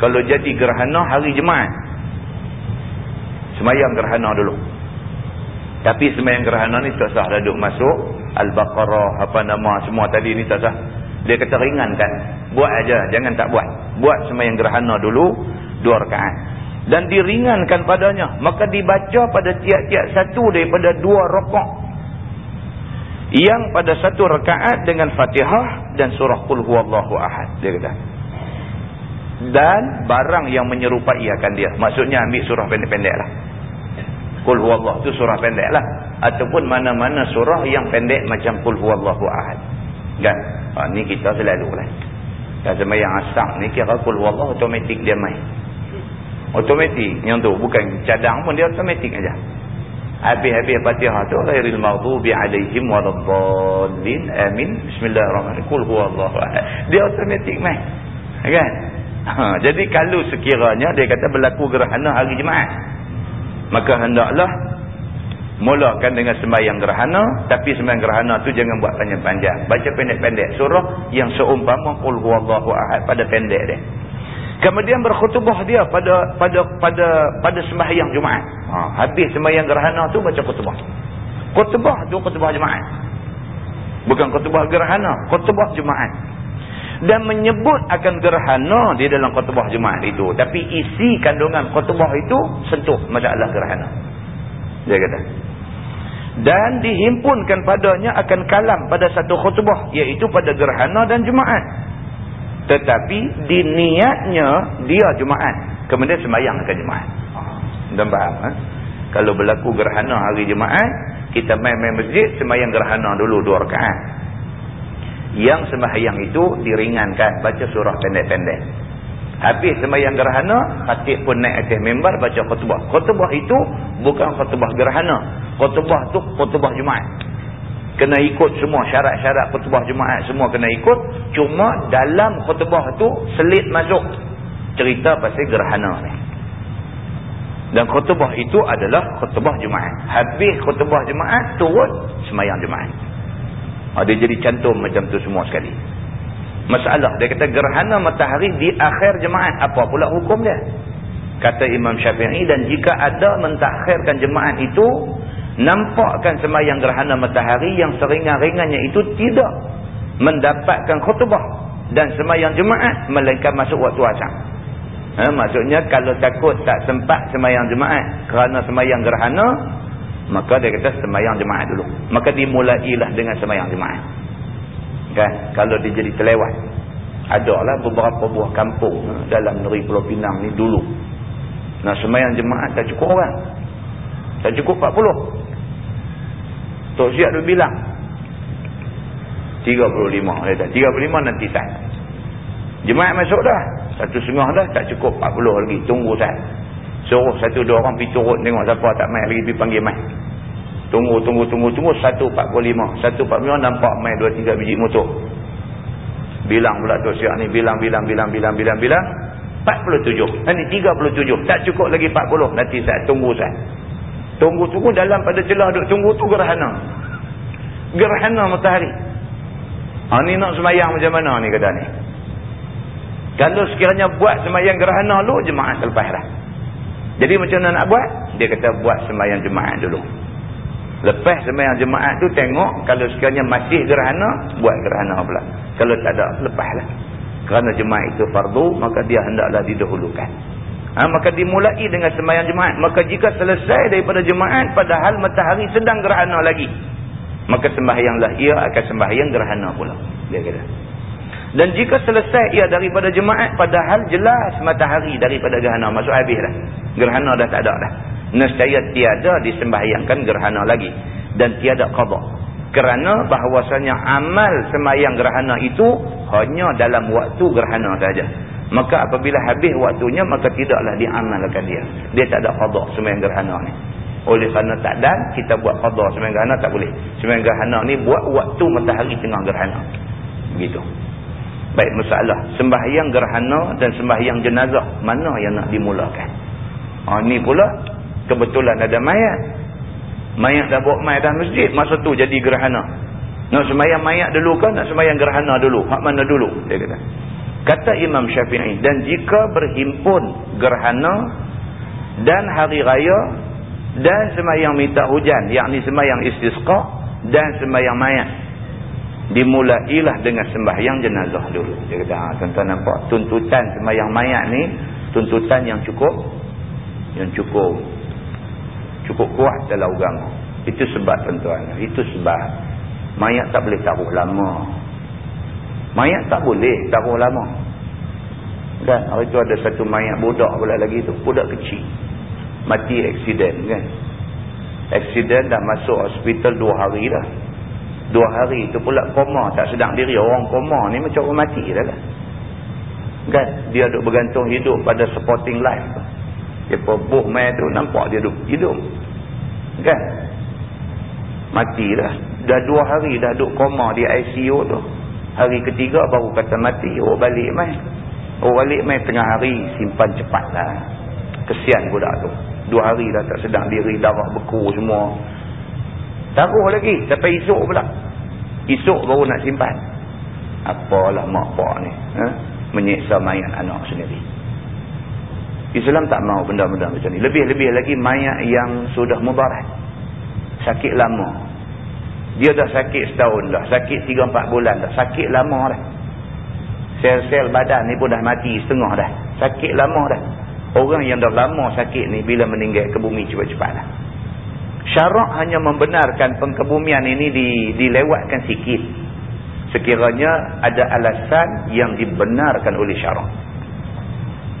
Kalau jadi gerhana hari Jumaat sembahyang gerhana dulu. Tapi sembahyang gerhana ni tak sah dah duduk masuk Al-Baqarah apa nama semua tadi ni tak sah dia kata ringankan. Buat aja jangan tak buat. Buat sembahyang gerhana dulu dua rakaat. Dan diringankan padanya. Maka dibaca pada tiap-tiap satu daripada dua rakaat yang pada satu rakaat dengan Fatihah dan surah Qul huwallahu ahad dia kata. Dan barang yang menyerupai akan dia. Maksudnya ambil surah pendek-pendek lah. Qul huwallahu tu surah pendek lah. Ataupun mana-mana surah yang pendek macam Qul huwallahu ahad kan ha, ni kita selalu lah dan sembahyang asam ni kira kul wallah otomatik dia main. Otomatik yang tu bukan cadang pun dia otomatik aja. Habis-habis Fatihah tu ghairil maghdubi alaihim waladdallin amin bismillahirrahmanirrahim kul huwallahu ahad. Dia otomatik main. Kan? Ha, jadi kalau sekiranya dia kata berlaku gerhana hari Jumaat maka hendaklah mulakan dengan sembahyang gerhana tapi sembahyang gerhana tu jangan buat panjang-panjang. Baca pendek-pendek surah yang seumpama ahad pada pendek dia. Kemudian berkhutbah dia pada pada pada pada sembahyang Jumaat. Ha, habis sembahyang gerhana tu baca khutbah. Khutbah tu khutbah Jumaat. Bukan khutbah gerhana khutbah Jumaat. Dan menyebut akan gerhana di dalam khutbah Jumaat itu. Tapi isi kandungan khutbah itu sentuh masalah gerhana. Dia kata dan dihimpunkan padanya akan kalam pada satu khutbah iaitu pada gerhana dan Jumaat. Tetapi di niatnya dia Jumaat. Kemudian sembahyang akan Jumaat. Dan faham ha? kalau berlaku gerhana hari Jumaat kita main-main masjid sembahyang gerhana dulu dua rakaat. Yang sembahyang itu diringankan baca surah pendek-pendek habis sembahyang gerhana khatib pun naik atas member baca khutbah. Khutbah itu bukan khutbah gerhana. Khutbah tu khutbah Jumaat. Kena ikut semua syarat-syarat khutbah Jumaat semua kena ikut. Cuma dalam khutbah tu selit masuk. Cerita pasal gerhana ni. Dan khutbah itu adalah khutbah Jumaat. Habis khutbah Jumaat turun semayang Jumaat. Ha, dia jadi cantum macam tu semua sekali masalah dia kata gerhana matahari di akhir Jumaat apa pula hukum dia kata Imam Syafi'i dan jika ada mentakhirkan Jumaat itu nampakkan semayang gerhana matahari yang seringan-ringannya itu tidak mendapatkan khutbah dan semayang jemaat melainkan masuk waktu asam. Ha, maksudnya kalau takut tak sempat semayang jemaat kerana semayang gerhana, maka dia kata semayang jemaat dulu. Maka dimulailah dengan semayang jemaat. Kan? Kalau dia jadi terlewat. Adalah beberapa buah kampung dalam negeri Pulau Pinang ni dulu. Nah semayang jemaat tak cukup orang. Tak cukup 40. Tok Siap tu bilang 35 dia kata 35 nanti sah jemaat masuk dah satu setengah dah tak cukup 40 lagi tunggu sah suruh satu dua orang pergi turut tengok siapa tak main lagi pergi panggil main tunggu tunggu tunggu tunggu 145 145 nampak main 2-3 biji motor bilang pula Tok Siap ni bilang bilang bilang bilang bilang bilang 47 nanti 37 tak cukup lagi 40 nanti saya tunggu saya Tunggu-tunggu dalam pada celah duk tunggu tu gerhana. Gerhana matahari. Ha ni nak semayang macam mana ni kata ni. Kalau sekiranya buat semayang gerhana lu jemaah selepas dah. Jadi macam mana nak buat? Dia kata buat semayang jemaah dulu. Lepas semayang jemaah tu tengok kalau sekiranya masih gerhana, buat gerhana pula. Kalau tak ada, lepaslah. Kerana jemaah itu fardu, maka dia hendaklah didahulukan. Ha, maka dimulai dengan sembahyang jemaat maka jika selesai daripada jemaat padahal matahari sedang gerhana lagi maka sembahyanglah ia akan sembahyang gerhana pula. Dia kata. Dan jika selesai ia daripada jemaat padahal jelas matahari daripada gerhana. Masuk habis dah gerhana dah tak ada dah nescaya tiada disembahyangkan gerhana lagi dan tiada qada kerana bahawasanya amal sembahyang gerhana itu hanya dalam waktu gerhana saja. Maka apabila habis waktunya maka tidaklah diamalkan dia. Dia tak ada qada sembahyang gerhana ni. Oleh kerana tak dan kita buat qada sembahyang gerhana tak boleh. Sembahyang gerhana ni buat waktu matahari tengah gerhana. Begitu. Baik masalah. Sembahyang gerhana dan sembahyang jenazah mana yang nak dimulakan? Ha, ni pula kebetulan ada mayat. Mayat dah bawa mayat dah masjid masa tu jadi gerhana. Nak sembahyang mayat dulu kan nak sembahyang gerhana dulu? Hak mana dulu? Dia kata. Kata Imam Syafi'i dan jika berhimpun gerhana dan hari raya dan semayang minta hujan yakni semayang istisqa dan semayang mayat dimulailah dengan sembahyang jenazah dulu. Dia kata, ha, tuan-tuan nampak tuntutan semayang mayat ni tuntutan yang cukup yang cukup cukup kuat dalam agama. Itu sebab tuan-tuan. Itu sebab mayat tak boleh taruh lama. Mayat tak boleh taruh lama. Kan? Hari itu ada satu mayat budak pula lagi tu. Budak kecil. Mati aksiden kan. Aksiden dah masuk hospital dua hari dah. Dua hari tu pula koma. Tak sedang diri. Orang koma ni macam orang mati dah lah. Kan? Dia duduk bergantung hidup pada supporting life Dia buh mayat tu nampak dia duduk hidup. Kan? Mati dah. Dua hari dah duduk koma di ICU tu. Hari ketiga baru kata mati. Oh balik mai. Oh balik mai tengah hari simpan cepatlah. Kesian budak tu. Dua hari dah tak sedang diri. Darah beku semua. Taruh lagi. Sampai esok pula. Esok baru nak simpan. Apalah mak pak ni. Ha? Menyiksa mayat anak sendiri. Islam tak mau benda-benda macam ni. Lebih-lebih lagi mayat yang sudah mubarak. Sakit lama. Dia dah sakit setahun dah. Sakit tiga empat bulan dah. Sakit lama dah. Sel-sel badan ni pun dah mati setengah dah. Sakit lama dah. Orang yang dah lama sakit ni bila meninggal ke bumi cepat-cepat dah. Syarak hanya membenarkan pengkebumian ini di, dilewatkan sikit. sekiranya ada alasan yang dibenarkan oleh syarak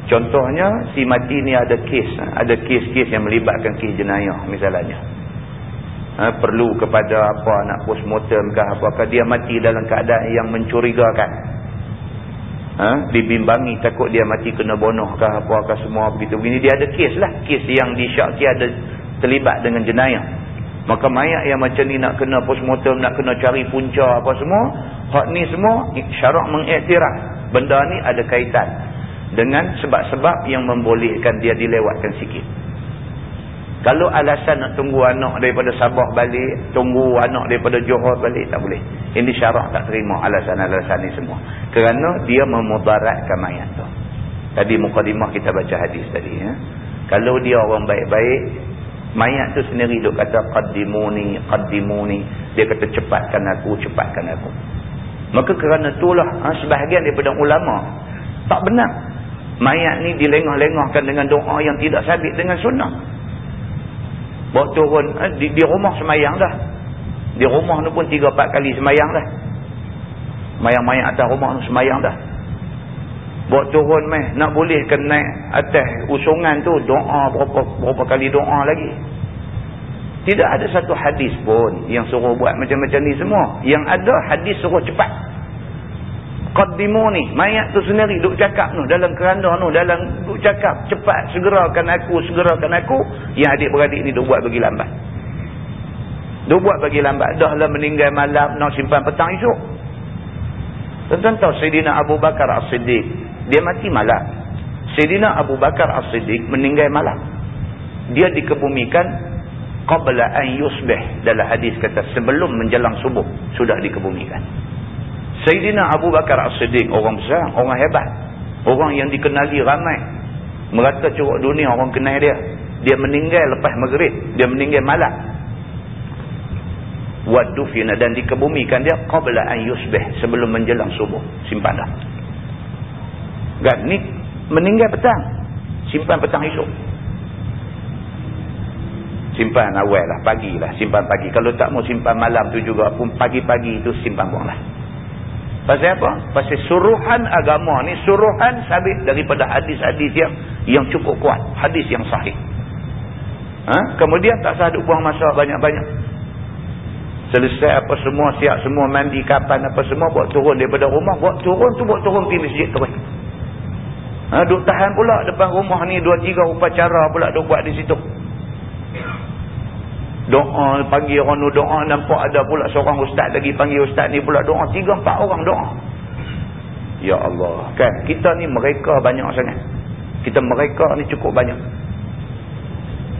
contohnya si mati ni ada kes ada kes-kes yang melibatkan kes jenayah misalnya. Ha, perlu kepada apa nak postmortem ke apakah dia mati dalam keadaan yang mencurigakan? Ha, dibimbangi takut dia mati kena bonoh ke apakah semua begitu. Begini dia ada kes lah. Kes yang disyaki ada terlibat dengan jenayah. Maka mayat yang macam ni nak kena postmortem nak kena cari punca apa semua hak ni semua syarak mengiktiraf. Benda ni ada kaitan dengan sebab-sebab yang membolehkan dia dilewatkan sikit kalau alasan nak tunggu anak daripada Sabah balik, tunggu anak daripada Johor balik, tak boleh. Ini syarak tak terima alasan-alasan ni semua. Kerana dia memudaratkan mayat tu. Tadi mukadimah kita baca hadis tadi. Ya. Kalau dia orang baik-baik, mayat tu sendiri duk kata, qaddimuni, qaddimuni. Dia kata, cepatkan aku, cepatkan aku. Maka kerana itulah ha, sebahagian daripada ulama, tak benar. Mayat ni dilengah-lengahkan dengan doa yang tidak sabit dengan sunnah. Bawa turun eh, di, di rumah semayang dah. Di rumah tu pun tiga empat kali semayang dah. Mayang-mayang atas rumah tu semayang dah. Bawa turun meh nak boleh ke naik atas usungan tu doa berapa berapa kali doa lagi. Tidak ada satu hadis pun yang suruh buat macam-macam ni semua. Yang ada hadis suruh cepat qaddimuni mayat tu sendiri duk cakap tu dalam keranda tu dalam duk cakap cepat segerakan aku segerakan aku. Yang adik-beradik ni duk buat bagi lambat. Duk buat bagi lambat. Dah lah meninggal malam nak simpan petang esok. Tuan-tuan tahu Sayyidina Abu Bakar As-Siddiq dia mati malam. Sayyidina Abu Bakar As-Siddiq meninggal malam. Dia dikebumikan qabla an yusbih dalam hadis kata sebelum menjelang subuh. Sudah dikebumikan Sayyidina Abu Bakar As-Siddiq orang besar, orang hebat. Orang yang dikenali ramai. Merata curuk dunia orang kenal dia. Dia meninggal lepas maghrib. Dia meninggal malam. Wadufina dan dikebumikan dia qabla an yusbih sebelum menjelang subuh. Simpan dah. Kan ni meninggal petang. Simpan petang esok. Simpan awal lah, pagi lah, simpan pagi. Kalau tak mau simpan malam tu juga pun pagi-pagi tu simpan buang lah. Pasal apa? Pasal suruhan agama ni suruhan sabit daripada hadis-hadis yang yang cukup kuat. Hadis yang sahih. Ha? Kemudian tak sah buang masa banyak-banyak. Selesai apa semua, siap semua, mandi kapan apa semua, buat turun daripada rumah. Buat turun tu buat turun pergi masjid terus. Ha? Duk tahan pula depan rumah ni, dua tiga upacara pula duk buat di situ doa panggil orang tu doa nampak ada pula seorang ustaz lagi panggil ustaz ni pula doa tiga empat orang doa. Ya Allah. Kan kita ni mereka banyak sangat. Kita mereka ni cukup banyak.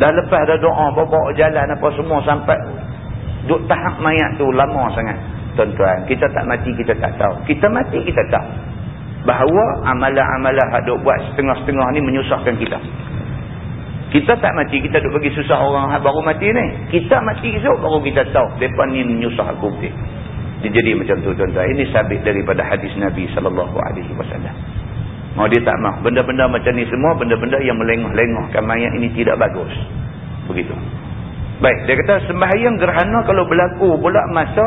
Dah lepas ada doa bawa jalan apa semua sampai duk tahap mayat tu lama sangat. Tuan-tuan kita tak mati kita tak tahu. Kita mati kita tahu bahawa amalan-amalan yang duk buat setengah-setengah ni menyusahkan kita kita tak mati, kita duduk bagi susah orang baru mati ni. Kita mati esok, baru kita tahu. Mereka ni menyusah aku. Okay. Dia jadi macam tu tuan-tuan. Ini sabit daripada hadis Nabi SAW. Mau dia tak mahu. Benda-benda macam ni semua, benda-benda yang melengah-lengahkan mayat ini tidak bagus. Begitu. Baik, dia kata sembahyang gerhana kalau berlaku pula masa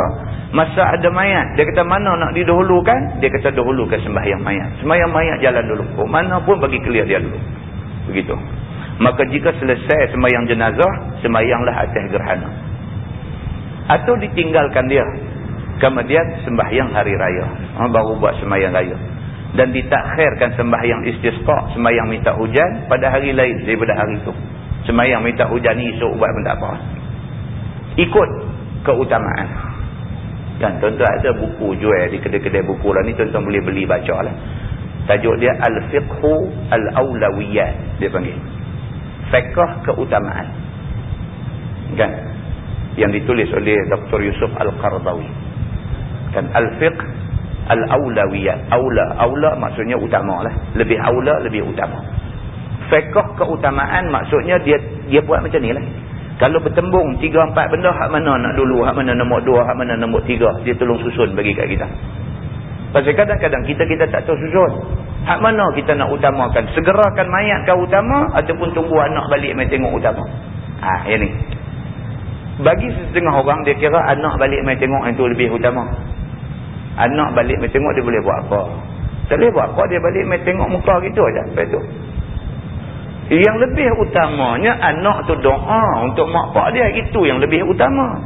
masa ada mayat. Dia kata mana nak didahulukan? Dia kata dahulukan sembahyang mayat. Sembahyang mayat jalan dulu. Mana pun bagi clear dia dulu. Begitu. Maka jika selesai sembahyang jenazah, sembahyanglah atas gerhana. Atau ditinggalkan dia. Kemudian sembahyang hari raya. Ha, baru buat sembahyang raya. Dan ditakhirkan sembahyang istisqa, sembahyang minta hujan pada hari lain daripada hari itu. Sembahyang minta hujan ni esok buat tak apa. Ikut keutamaan. Dan tuan-tuan ada buku jual di kedai-kedai buku lah ni tuan-tuan boleh beli baca lah. Tajuk dia Al-Fiqhu Al-Awlawiyat. Dia panggil fiqh keutamaan. Kan? Yang ditulis oleh Dr. Yusuf Al-Qardawi kan al-fiqh al-awlawiyat aula. Aula maksudnya utama lah. Lebih aula lebih utama. Fiqh keutamaan maksudnya dia dia buat macam ni lah. Kalau bertembung tiga empat benda hak mana nak dulu hak mana nombor dua hak mana nombor tiga dia tolong susun bagi kat kita. Pasal kadang-kadang kita kita tak tahu susun. Hak mana kita nak utamakan? Segerakan mayat kau utama ataupun tunggu anak balik mai tengok utama? Ha, yang ni. Bagi setengah orang dia kira anak balik mai tengok itu lebih utama. Anak balik main tengok dia boleh buat apa? Tak boleh buat apa dia balik main tengok muka gitu aja. Lepas tu. Yang lebih utamanya anak tu doa untuk mak pak dia. Itu yang lebih utama.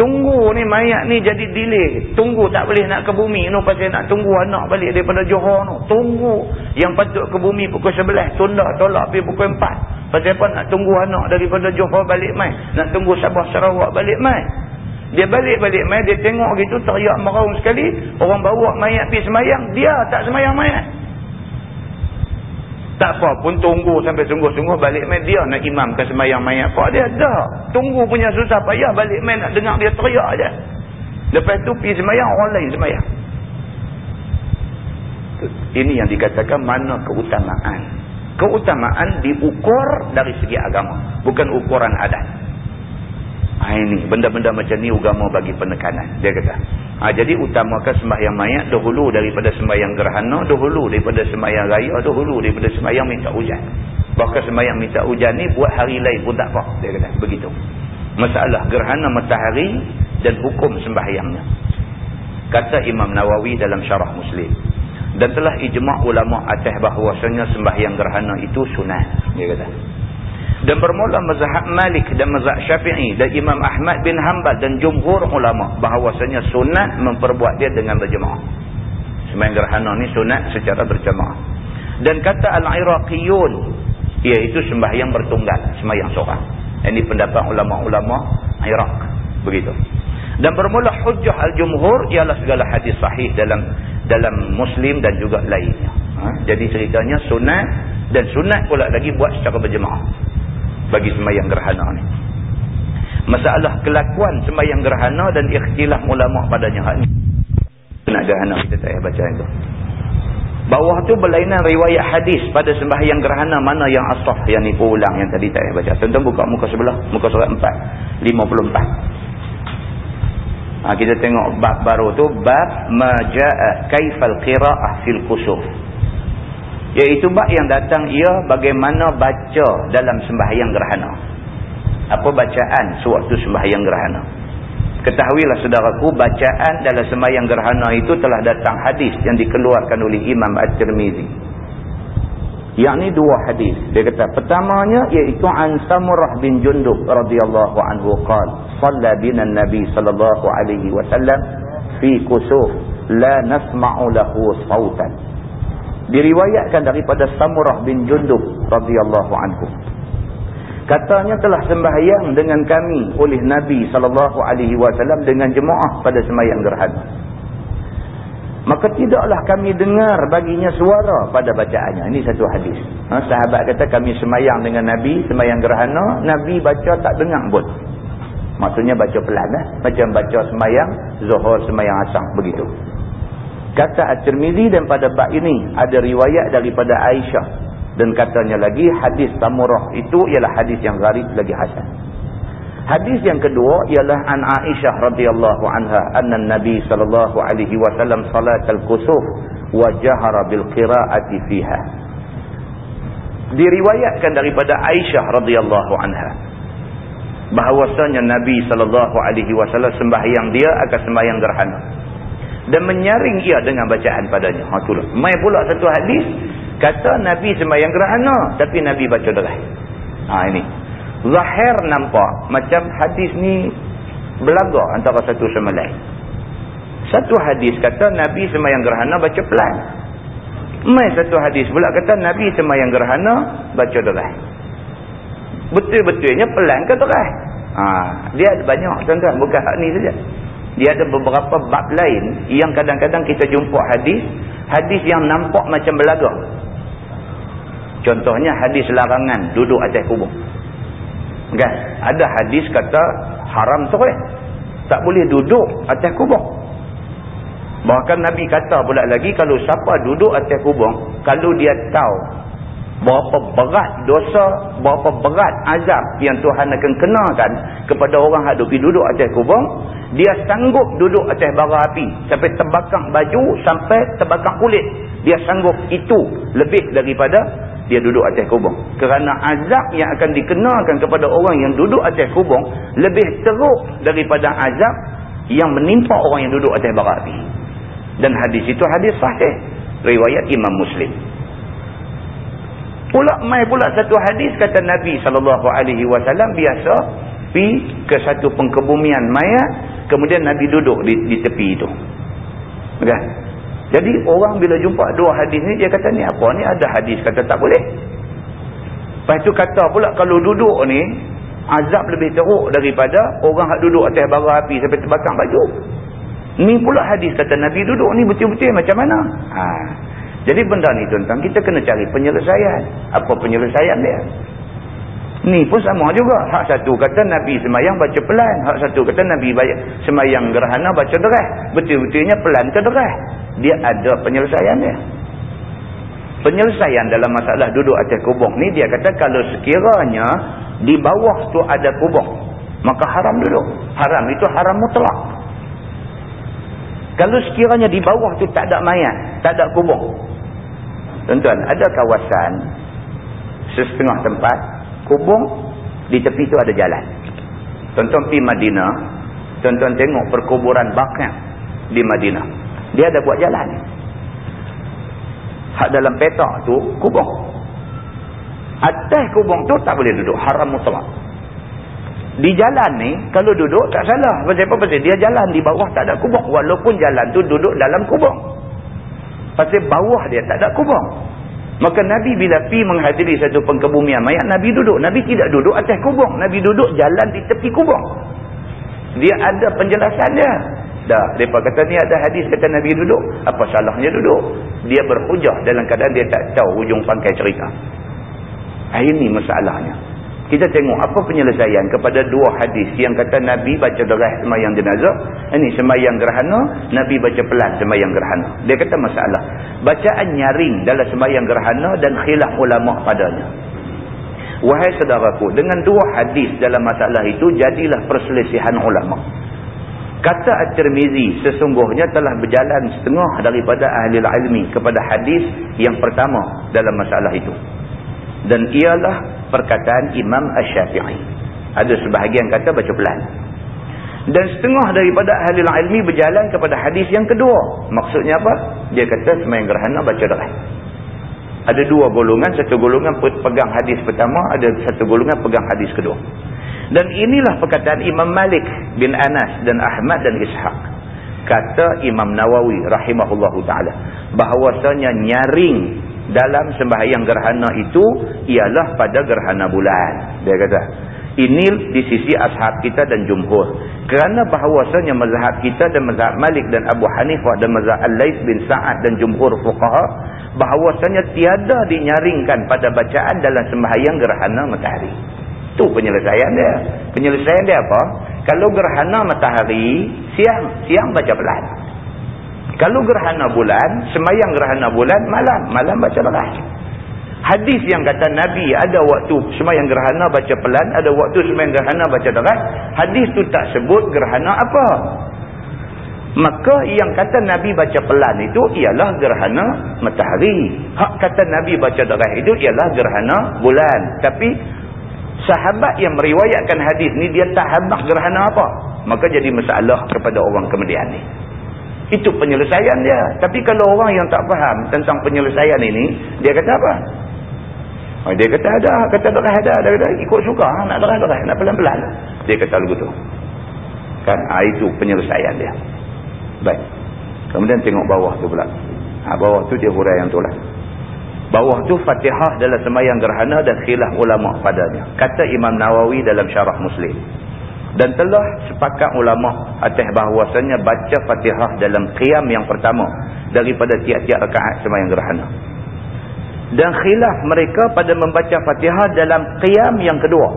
Tunggu ni mayat ni jadi delay. Tunggu tak boleh nak ke bumi. No, pasal nak tunggu anak balik daripada Johor. No. Tunggu. Yang patut ke bumi pukul 11. Tunda tolak pergi pukul 4. Pasal apa nak tunggu anak daripada Johor balik mai. Nak tunggu Sabah Sarawak balik mai. Dia balik-balik mai. Dia tengok gitu teriak meraung sekali. Orang bawa mayat pergi semayang. Dia tak semayang mayat. Tak apa pun tunggu sampai sungguh-sungguh balik main dia nak imamkan semayang mayat. Apa dia? Tak. Tunggu punya susah payah balik main nak dengar dia teriak aja. Lepas tu pergi semayang orang lain semayang. Ini yang dikatakan mana keutamaan. Keutamaan diukur dari segi agama. Bukan ukuran adat. Ha, ini benda-benda macam ni agama bagi penekanan. Dia kata. Ha, jadi utamakan sembahyang mayat dahulu daripada sembahyang gerhana, dahulu daripada sembahyang raya, dahulu daripada sembahyang minta hujan. Bahkan sembahyang minta hujan ni buat hari lain pun tak apa. Dia kata. Begitu. Masalah gerhana matahari dan hukum sembahyangnya. Kata Imam Nawawi dalam syarah Muslim. Dan telah ijma' ulama' atas bahawasanya sembahyang gerhana itu sunat. Dia kata dan bermula mazhab Malik dan mazhab Syafi'i dan Imam Ahmad bin Hanbal dan jumhur ulama bahawasanya sunat memperbuat dia dengan berjemaah. Sembahyang gerhana ni sunat secara berjemaah. Dan kata al-Iraqiyun iaitu sembahyang bertunggal, sembahyang seorang. Ini pendapat ulama-ulama Iraq. Begitu. Dan bermula hujjah al-jumhur ialah segala hadis sahih dalam dalam Muslim dan juga lainnya. Ha? Jadi ceritanya sunat dan sunat pula lagi buat secara berjemaah bagi semayang gerhana ni. Masalah kelakuan semayang gerhana dan ikhtilaf ulama' padanya hal ni. Nak gerhana kita tak payah baca itu. Bawah tu berlainan riwayat hadis pada sembahyang gerhana mana yang asaf yang ni ulang yang tadi tak payah baca. Tonton buka muka sebelah, muka surat 4, 54. Ha, kita tengok bab baru tu bab maja'a kaifal qira'ah fil kusuf Iaitu bab yang datang ia bagaimana baca dalam sembahyang gerhana. Apa bacaan sewaktu sembahyang gerhana. Ketahuilah saudaraku, bacaan dalam sembahyang gerhana itu telah datang hadis yang dikeluarkan oleh Imam At-Tirmizi. Yang ni dua hadis. Dia kata, pertamanya iaitu An Samurah bin Jundub radhiyallahu anhu qal, "Shalla bina Nabi sallallahu alaihi wasallam fi kusuf la nasma'u lahu sautan." Diriwayatkan daripada Samurah bin Jundub radhiyallahu anhu. Katanya telah sembahyang dengan kami oleh Nabi sallallahu alaihi wasallam dengan jemaah pada sembahyang gerhana. Maka tidaklah kami dengar baginya suara pada bacaannya. Ini satu hadis. Ha, sahabat kata kami sembahyang dengan Nabi sembahyang gerhana Nabi baca tak dengar pun. Maksudnya baca pelan eh? macam baca sembahyang zuhur sembahyang asar begitu Kata At-Tirmizi dan pada bab ini ada riwayat daripada Aisyah dan katanya lagi hadis Samurah itu ialah hadis yang gharib lagi hasan. Hadis yang kedua ialah an Aisyah radhiyallahu anha anna Nabi sallallahu alaihi wasallam salat al-kusuf wa jahara bil qira'ati fiha. Diriwayatkan daripada Aisyah radhiyallahu anha bahawasanya Nabi sallallahu alaihi wasallam sembahyang dia akan sembahyang gerhana dan menyaring ia dengan bacaan padanya. Ha itulah. Mai pula satu hadis kata Nabi sembahyang gerhana tapi Nabi baca derai. Ha ini. Zahir nampak macam hadis ni belaga antara satu sama lain. Satu hadis kata Nabi sembahyang gerhana baca pelan. Mai satu hadis pula kata Nabi sembahyang gerhana baca derai. Betul-betulnya pelan ke derai? Ha, dia ada banyak tuan-tuan bukan hak ni saja dia ada beberapa bab lain yang kadang-kadang kita jumpa hadis hadis yang nampak macam belaga. Contohnya hadis larangan duduk atas kubur. Kan? Ada hadis kata haram terus. Tak boleh duduk atas kubur. Bahkan Nabi kata pula lagi kalau siapa duduk atas kubur kalau dia tahu berapa berat dosa, berapa berat azab yang Tuhan akan kenakan kepada orang yang duduk atas kubur, dia sanggup duduk atas bara api sampai terbakar baju, sampai terbakar kulit. Dia sanggup itu lebih daripada dia duduk atas kubur. Kerana azab yang akan dikenakan kepada orang yang duduk atas kubur lebih teruk daripada azab yang menimpa orang yang duduk atas bara api. Dan hadis itu hadis sahih. Riwayat Imam Muslim. Pula mai pula satu hadis kata Nabi SAW biasa pi ke satu pengkebumian mayat. Kemudian Nabi duduk di, di tepi itu. Kan? Jadi orang bila jumpa dua hadis ni dia kata ni apa ni ada hadis kata tak boleh. Lepas tu kata pula kalau duduk ni azab lebih teruk daripada orang yang duduk atas bara api sampai terbakar baju. Ni pula hadis kata Nabi duduk ni betul-betul macam mana? Ha. Jadi benda ni tuan-tuan kita kena cari penyelesaian. Apa penyelesaian dia? Ni pun sama juga. Hak satu kata Nabi semayang baca pelan. Hak satu kata Nabi semayang gerhana baca derah. Betul-betulnya pelan ke derah? Dia ada penyelesaian dia. Penyelesaian dalam masalah duduk atas kubur ni dia kata kalau sekiranya di bawah tu ada kubur. Maka haram duduk. Haram itu haram mutlak. Kalau sekiranya di bawah tu tak ada mayat. Tak ada kubur. Tuan-tuan ada kawasan setengah tempat kubur di tepi tu ada jalan. Tuan-tuan pergi Madinah tuan-tuan tengok perkuburan Baqiyah di Madinah. Dia ada buat jalan. Hak dalam petak tu kubur. Atas kubur tu tak boleh duduk haram mutlak. Di jalan ni kalau duduk tak salah. Pasal apa? Pasal dia jalan di bawah tak ada kubur. Walaupun jalan tu duduk dalam kubur pasal bawah dia tak ada kubur Maka Nabi bila pi menghadiri satu pengkebumian mayat, Nabi duduk. Nabi tidak duduk atas kubur. Nabi duduk jalan di tepi kubur. Dia ada penjelasan dia. Dah, mereka kata ni ada hadis kata Nabi duduk. Apa salahnya duduk? Dia berhujah dalam keadaan dia tak tahu hujung pangkai cerita. Ini masalahnya. Kita tengok apa penyelesaian kepada dua hadis yang kata Nabi baca derah semayang jenazah. Ini semayang gerhana, Nabi baca pelan semayang gerhana. Dia kata masalah. Bacaan nyaring dalam semayang gerhana dan khilaf ulama' padanya. Wahai saudaraku, dengan dua hadis dalam masalah itu, jadilah perselisihan ulama' Kata At-Tirmizi sesungguhnya telah berjalan setengah daripada ahli ilmi kepada hadis yang pertama dalam masalah itu dan ialah perkataan Imam Ash-Syafi'i. Ada sebahagian kata baca pelan. Dan setengah daripada ahli ilmi berjalan kepada hadis yang kedua. Maksudnya apa? Dia kata semayang gerhana baca derah. Ada dua golongan. Satu golongan pegang hadis pertama. Ada satu golongan pegang hadis kedua. Dan inilah perkataan Imam Malik bin Anas dan Ahmad dan Ishaq. Kata Imam Nawawi rahimahullahu ta'ala. Bahawasanya nyaring dalam sembahyang gerhana itu ialah pada gerhana bulan. Dia kata. Ini di sisi ashab kita dan jumhur. Kerana bahawasanya mazhab kita dan mazhab Malik dan Abu Hanifah dan mazhab Al-Lays bin Sa'ad dan jumhur fuqaha. Bahawasanya tiada dinyaringkan pada bacaan dalam sembahyang gerhana matahari. Itu penyelesaian dia. Penyelesaian dia apa? Kalau gerhana matahari, siang siang baca pelan. Kalau gerhana bulan, semayang gerhana bulan, malam. Malam baca berat. Hadis yang kata Nabi ada waktu semayang gerhana baca pelan, ada waktu semayang gerhana baca derat. Hadis tu tak sebut gerhana apa. Maka yang kata Nabi baca pelan itu ialah gerhana matahari. Hak kata Nabi baca derat itu ialah gerhana bulan. Tapi sahabat yang meriwayatkan hadis ni dia tak habak gerhana apa. Maka jadi masalah kepada orang kemudian ni. Itu penyelesaian dia. Tapi kalau orang yang tak faham tentang penyelesaian ini, dia kata apa? Oh, dia kata ada, kata derah ada, dia kata ikut suka, nak derah-derah, nak pelan-pelan. Dia kata begitu. Kan, ha, itu penyelesaian dia. Baik. Kemudian tengok bawah tu pula. Ha, bawah tu dia hurai yang tu lah. Bawah tu fatihah dalam semayang gerhana dan khilaf ulama' padanya. Kata Imam Nawawi dalam syarah muslim dan telah sepakat ulama atas bahawasanya baca Fatihah dalam qiyam yang pertama daripada tiap-tiap rakaat sembahyang gerhana. Dan khilaf mereka pada membaca Fatihah dalam qiyam yang kedua.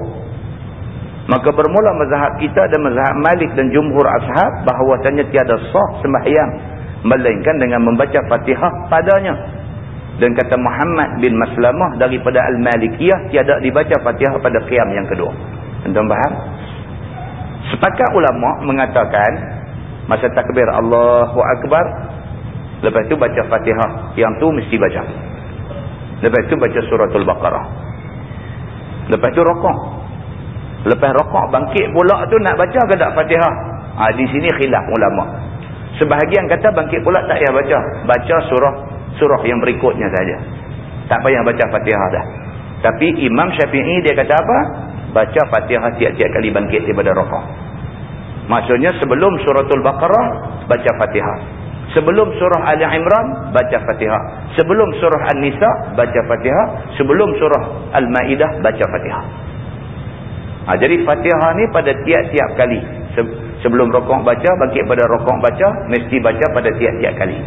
Maka bermula mazhab kita dan mazhab Malik dan jumhur ashab bahawasanya tiada sah sembahyang melainkan dengan membaca Fatihah padanya. Dan kata Muhammad bin Maslamah daripada Al-Malikiyah tiada dibaca Fatihah pada qiyam yang kedua. Tuan-tuan faham? Sepakat ulama mengatakan masa takbir Allahu Akbar lepas tu baca Fatihah. Yang tu mesti baca. Lepas tu baca suratul Baqarah. Lepas tu rokok. Lepas rokok bangkit pula tu nak baca ke tak Fatihah? Ha, di sini khilaf ulama. Sebahagian kata bangkit pula tak payah baca. Baca surah surah yang berikutnya saja. Tak payah baca Fatihah dah. Tapi Imam Syafi'i dia kata apa? Baca Fatihah tiap-tiap kali bangkit daripada rokok. Maksudnya sebelum suratul Baqarah baca Fatihah. Sebelum surah Ali Imran baca Fatihah. Sebelum surah An-Nisa baca Fatihah. Sebelum surah Al-Maidah baca Fatihah. Ha, jadi Fatihah ni pada tiap-tiap kali sebelum rokok baca, bangkit pada rokok baca, mesti baca pada tiap-tiap kali.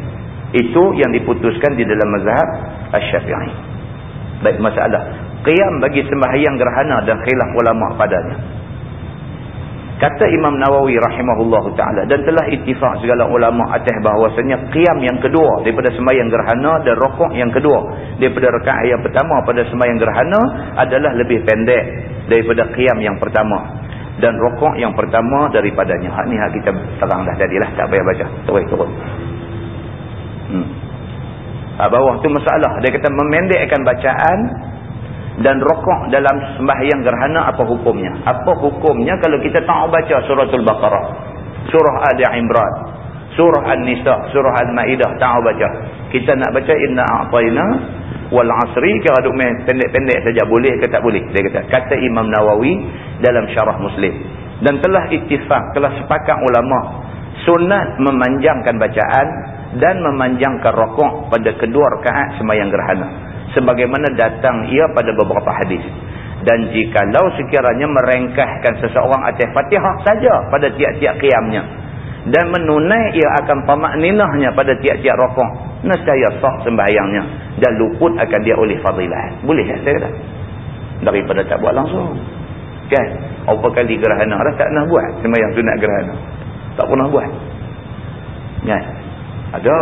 Itu yang diputuskan di dalam mazhab Asy-Syafi'i. Baik masalah. Qiyam bagi sembahyang gerhana dan khilaf ulama padanya. Kata Imam Nawawi rahimahullahu taala dan telah ittifaq segala ulama atas bahawasanya qiyam yang kedua daripada sembahyang gerhana dan rokok yang kedua daripada rakaat yang pertama pada sembahyang gerhana adalah lebih pendek daripada qiyam yang pertama dan rokok yang pertama daripadanya. Hak ni hak kita terang dah jadilah tak payah baca. Terus turun. Hmm. Ha, bawah tu masalah. Dia kata memendekkan bacaan dan rokok dalam sembahyang gerhana apa hukumnya? Apa hukumnya kalau kita tak baca suratul Baqarah, surah Ali Imran, surah An-Nisa, surah Al-Maidah tak baca. Kita nak baca inna a'tayna wal 'asri kira duk main pendek-pendek saja boleh ke tak boleh? Dia kata kata Imam Nawawi dalam Syarah Muslim dan telah ittifaq, telah sepakat ulama sunat memanjangkan bacaan dan memanjangkan rokok pada kedua rakaat sembahyang gerhana sebagaimana datang ia pada beberapa hadis. Dan jikalau sekiranya merengkahkan seseorang atas fatihah saja pada tiap-tiap qiyamnya dan menunai ia akan pamakninahnya pada tiap-tiap rokok nescaya sah sembahyangnya dan luput akan dia oleh fadilah. Boleh tak saya kata? Daripada tak buat langsung. Kan? Apa kali gerhana? Dah tak pernah buat sembahyang sunat gerhana. Tak pernah buat. Kan? Ada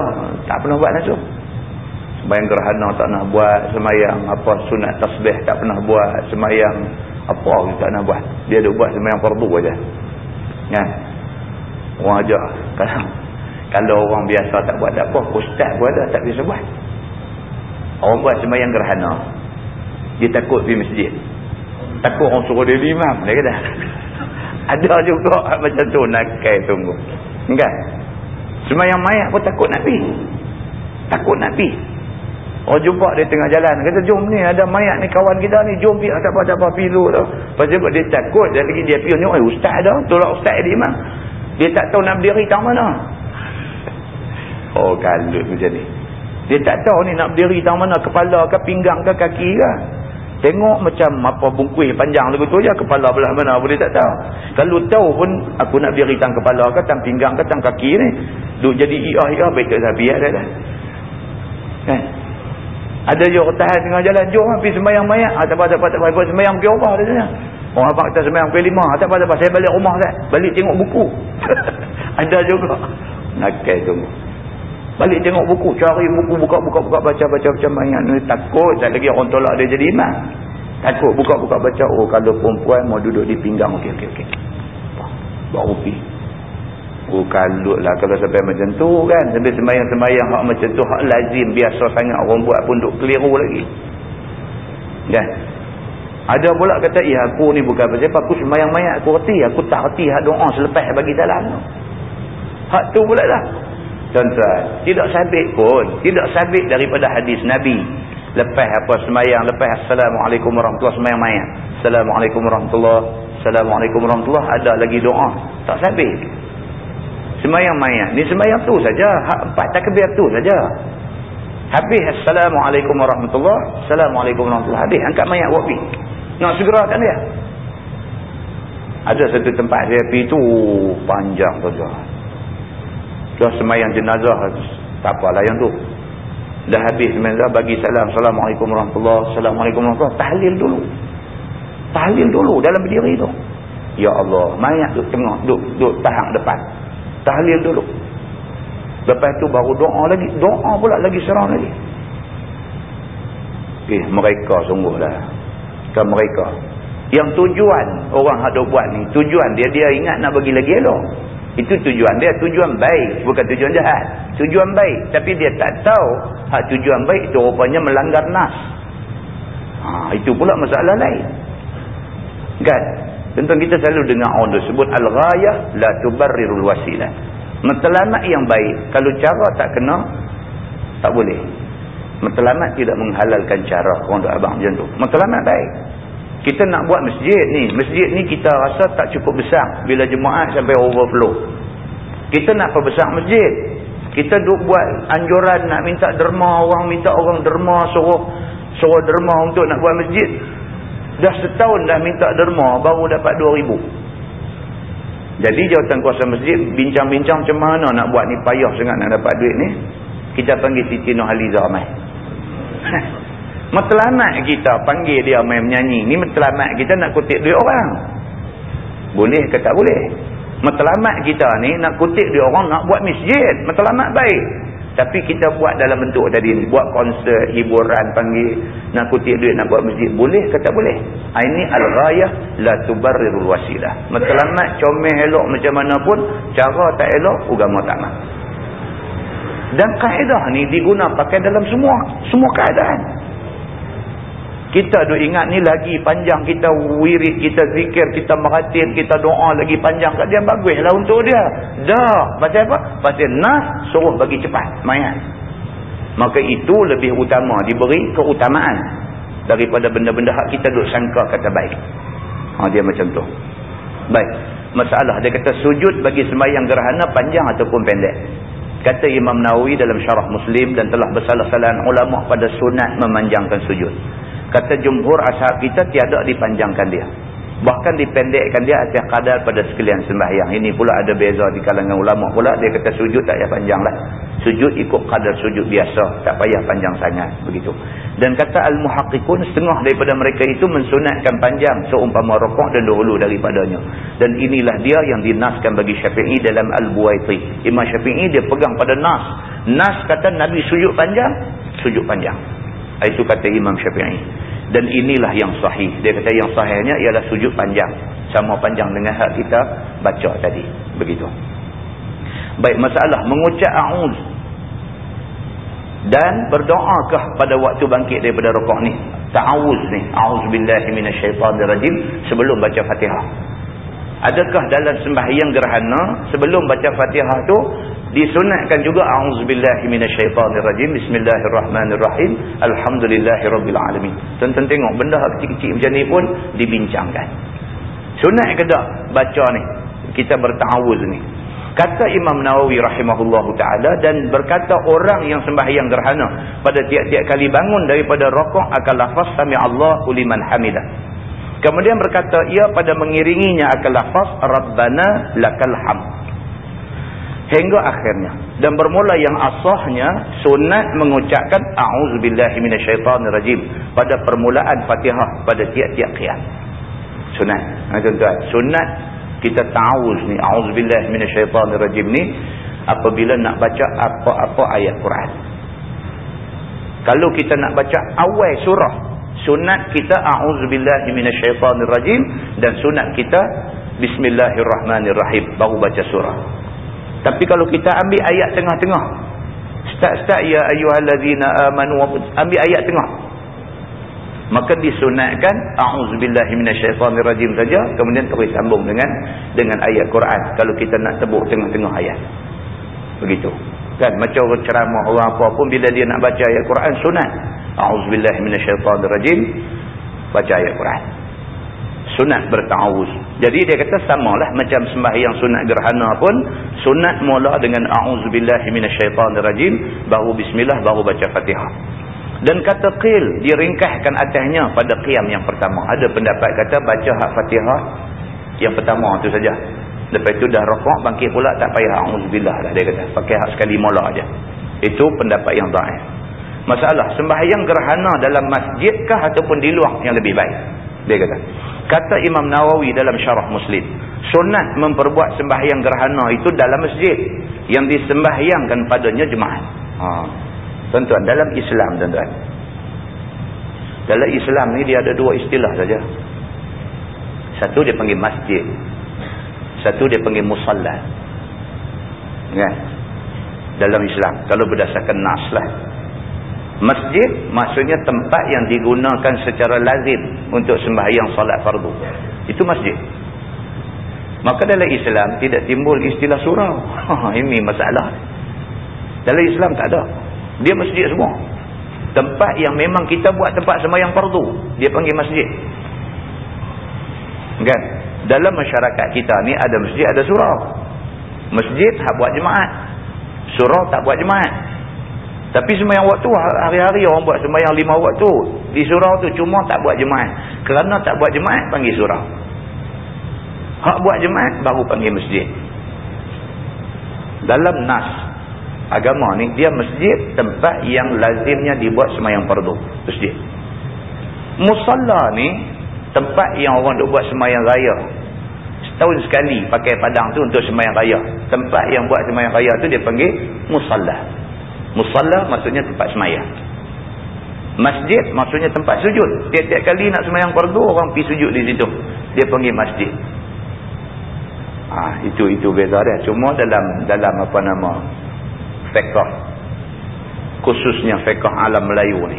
tak pernah buat langsung Semayang gerhana tak nak buat. Semayang apa sunat tasbih tak pernah buat. Semayang apa tak nak buat. Dia ada buat semayang fardu aja. Kan? Orang ajar. [laughs] Kalau, kalau orang biasa tak buat tak apa. Ustaz pun ada tak bisa buat. Orang buat semayang gerhana. Dia takut pergi masjid. Takut orang suruh dia imam. Dia kata. [laughs] ada juga [laughs] macam tu nakai tunggu. Kan? Semayang mayat pun takut nak pergi. Takut nak pergi. Oh jumpa dia tengah jalan. Kata jom ni ada mayat ni kawan kita ni. Jom pergi. Tak apa-apa pilu tu. Lepas tu dia takut. Dan lagi dia pergi. Oh ustaz dah. Tolak ustaz dia mah. Dia tak tahu nak berdiri tang mana. [laughs] Oh kalut macam ni. Dia tak tahu ni nak berdiri tang mana. Kepala ke pinggang ke kaki ke. Tengok macam apa bungkuih panjang lagu tu je. Kepala belah mana pun dia tak tahu. Kalau tahu pun aku nak berdiri tang kepala ke tang pinggang ke tang kaki ni. Duk jadi baik tak sabi dah dah. Kan? Ada orang tahan tengah jalan. Jom lah pergi sembahyang mayat. Ah, tak apa, tak apa, tak apa. Sembahyang pergi rumah dia tanya. Orang apa kata sembahyang pergi lima. Ah, tak apa, tak apa. Saya balik rumah kan. Balik tengok buku. [laughs] Ada juga. Nakal tu. Balik tengok buku. Cari buku. Buka-buka buka baca baca macam mayat ni. Takut. Tak lagi orang tolak dia jadi imam. Takut buka-buka baca. Oh kalau perempuan mau duduk di pinggang. Okey, okey, okey. Baru pergi. Oh kalut lah kalau sampai macam tu kan. Sampai semayang-semayang hak macam tu. Hak lazim biasa sangat orang buat pun duk keliru lagi. Kan. Ada pula kata, ya aku ni bukan apa-apa. Aku semayang mayat aku reti. Aku tak reti hak doa selepas bagi dalam. Hak tu pula lah. Tuan-tuan. Tidak sabit pun. Tidak sabit daripada hadis Nabi. Lepas apa semayang. Lepas Assalamualaikum warahmatullahi semayang mayat. Assalamualaikum warahmatullahi Assalamualaikum warahmatullahi Ada lagi doa. Tak sabit. Semayang mayat. Ni semayang tu saja. Empat takbir tu saja. Habis. Assalamualaikum warahmatullahi Assalamualaikum warahmatullahi Habis. Angkat mayat buat pergi. Nak segerakan dia. Ada satu tempat saya pergi tu. Panjang saja. Dah semayang jenazah. Tak apalah yang tu. Dah habis semayang bagi salam. Assalamualaikum warahmatullahi Assalamualaikum warahmatullahi Tahlil dulu. Tahlil dulu dalam berdiri tu. Ya Allah. Mayat tu tengah. Duk, duk tahang depan tahlil dulu. Lepas tu baru doa lagi. Doa pula lagi serang lagi. Okay, mereka sungguh lah kan mereka. Yang tujuan orang ada buat ni tujuan dia dia ingat nak bagi lagi elok. Itu tujuan dia tujuan baik. Bukan tujuan jahat. Tujuan baik. Tapi dia tak tahu hak tujuan baik itu rupanya melanggar nas. Ha, itu pula masalah lain. Kan Tentang kita selalu dengar orang tu sebut al-ghayah la tubarrirul wasilah. Matlamat yang baik kalau cara tak kena tak boleh. Matlamat tidak menghalalkan cara orang tu abang macam tu. Matlamat baik. Kita nak buat masjid ni, masjid ni kita rasa tak cukup besar bila jemaah sampai overflow. Kita nak perbesar masjid. Kita duk buat anjuran nak minta derma orang, minta orang derma suruh suruh derma untuk nak buat masjid. Dah setahun dah minta derma baru dapat 2000. Jadi jawatan kuasa masjid bincang-bincang macam mana nak buat ni payah sangat nak dapat duit ni. Kita panggil Siti Nurhaliza mai. [laughs] Matlamat kita panggil dia mai menyanyi. Ni matlamat kita nak kutip duit orang. Boleh ke tak boleh? Matlamat kita ni nak kutip duit orang nak buat masjid. Matlamat baik. Tapi kita buat dalam bentuk tadi ni. Buat konsert, hiburan, panggil. Nak kutip duit, nak buat masjid. Boleh ke tak boleh? Ha, ini al-ghayah la tubarrirul wasilah. Matlamat comel elok macam mana pun. Cara tak elok, agama tak nak. Dan kaedah ni diguna pakai dalam semua semua keadaan. Kita duk ingat ni lagi panjang kita wirid, kita zikir, kita meratin, kita doa lagi panjang kat dia. Baguslah untuk dia. Dah. Pasal apa? Pasal nas suruh bagi cepat. Mayat. Maka itu lebih utama. Diberi keutamaan. Daripada benda-benda hak kita duk sangka kata baik. Ha, dia macam tu. Baik. Masalah dia kata sujud bagi sembahyang gerhana panjang ataupun pendek. Kata Imam Nawawi dalam syarah Muslim dan telah bersalah-salahan ulama pada sunat memanjangkan sujud. Kata jumhur ashab kita tiada dipanjangkan dia. Bahkan dipendekkan dia atas kadar pada sekalian sembahyang. Ini pula ada beza di kalangan ulama pula. Dia kata sujud tak payah panjang lah. Sujud ikut kadar sujud biasa. Tak payah panjang sangat. Begitu. Dan kata al-muhaqqiqun setengah daripada mereka itu mensunatkan panjang. Seumpama rokok dan dahulu daripadanya. Dan inilah dia yang dinaskan bagi syafi'i dalam al-buwaiti. Imam syafi'i dia pegang pada nas. Nas kata Nabi sujud panjang. Sujud panjang. Itu kata Imam Syafi'i. Dan inilah yang sahih. Dia kata yang sahihnya ialah sujud panjang. Sama panjang dengan hak kita baca tadi. Begitu. Baik masalah. Mengucap a'uz. Dan berdoakah pada waktu bangkit daripada rokok ni. Ta'awuz ni. A'uzubillahiminasyaitanirajim. Sebelum baca fatihah. Adakah dalam sembahyang gerhana. Sebelum baca fatihah tu disunatkan juga auzubillahi minasyaitonirrajim bismillahirrahmanirrahim alhamdulillahirabbil alamin. Tonton tengok benda kecil-kecil macam ni pun dibincangkan. Sunat ke tak? Baca ni. Kita bertawuz ni. Kata Imam Nawawi rahimahullahu taala dan berkata orang yang sembahyang gerhana pada tiap-tiap kali bangun daripada rakaat akan lafaz sami Allahu liman hamidah kemudian berkata ia pada mengiringinya akan lafaz rabbana lakal hamd. Hingga akhirnya. Dan bermula yang asahnya sunat mengucapkan a'udzubillahi minasyaitonirrajim pada permulaan Fatihah pada tiap-tiap qiyam sunat. Ha tuan-tuan. Sunat kita ta'awuz ni a'udzubillahi minasyaitonirrajim ni apabila nak baca apa-apa ayat Quran. Kalau kita nak baca awal surah sunat kita a'udzubillahi minasyaitonirrajim dan sunat kita bismillahirrahmanirrahim baru baca surah tapi kalau kita ambil ayat tengah-tengah. Start-start ya ayyuhallazina amanu ambil ayat tengah. Maka disunatkan a'udzubillahi minasyaitonirrajim saja kemudian terus sambung dengan dengan ayat Quran kalau kita nak tebuk tengah-tengah ayat. Begitu. Kan macam ceramah orang apa pun bila dia nak baca ayat Quran sunat a'udzubillahi minasyaitonirrajim baca ayat Quran sunat berta'awuz. Jadi dia kata samalah macam sembahyang sunat gerhana pun sunat mula dengan a'udzubillahi minasyaitonirrajim baru bismillah baru baca Fatihah. Dan kata qil diringkahkan atasnya pada qiyam yang pertama. Ada pendapat kata baca hak Fatihah yang pertama tu saja. Lepas tu dah rakaat bangkit pula tak payah a'udzubillah dah dia kata. Pakai hak sekali mula aja. Itu pendapat yang dhaif. Masalah sembahyang gerhana dalam masjidkah ataupun di luar yang lebih baik? Dia kata. Kata Imam Nawawi dalam syarah Muslim. Sunat memperbuat sembahyang gerhana itu dalam masjid. Yang disembahyangkan padanya jemaah. Ha. Tuan-tuan, dalam Islam tuan-tuan. Dalam Islam ni dia ada dua istilah saja. Satu dia panggil masjid. Satu dia panggil musalla. Ya. Dalam Islam. Kalau berdasarkan nas lah. Masjid maksudnya tempat yang digunakan secara lazim untuk sembahyang solat fardu. Itu masjid. Maka dalam Islam tidak timbul istilah surau. [laughs] Ini masalah. Dalam Islam tak ada. Dia masjid semua. Tempat yang memang kita buat tempat semayang fardu. Dia panggil masjid. Kan? Dalam masyarakat kita ni ada masjid, ada surau. Masjid tak buat jemaat. Surau tak buat jemaat. Tapi semayang waktu, hari-hari orang buat semayang lima waktu. Di surau tu cuma tak buat jemaat. Kerana tak buat jemaat, panggil surau. Hak buat jemaat baru panggil masjid. Dalam nas agama ni dia masjid tempat yang lazimnya dibuat semayang fardu. Masjid. Musalla ni tempat yang orang duk buat semayang raya. Setahun sekali pakai padang tu untuk semayang raya. Tempat yang buat semayang raya tu dia panggil musalla. Musalla maksudnya tempat semayang. Masjid maksudnya tempat sujud. Tiap-tiap kali nak semayang fardu orang pergi sujud di situ. Dia panggil masjid. Ha, itu itu beza dia. Cuma dalam dalam apa nama fiqh khususnya fiqh alam Melayu ni.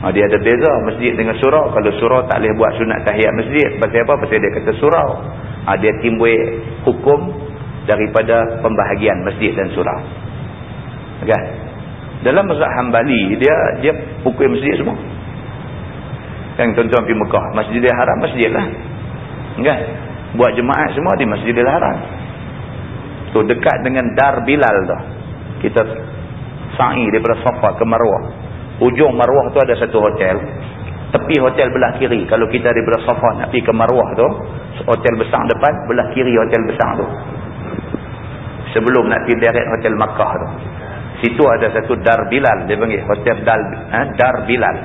Ha, dia ada beza masjid dengan surau. Kalau surau tak boleh buat sunat tahiyat masjid. Pasal apa? Pasal dia kata surau. Ha, dia timbul hukum daripada pembahagian masjid dan surau. Kan? Dalam mazhab Hambali dia dia hukum masjid semua. Kan tuan-tuan pergi Mekah, Masjidil Haram masjid lah. Kan? buat jemaat semua di Masjidil Haram tu dekat dengan Dar Bilal tu kita sa'i daripada Safa ke Marwah ujung Marwah tu ada satu hotel tepi hotel belah kiri kalau kita daripada Safa nak pergi ke Marwah tu hotel besar depan belah kiri hotel besar tu sebelum nak pergi direct hotel Makkah tu situ ada satu Dar Bilal dia panggil hotel Dar, ha? Dar Bilal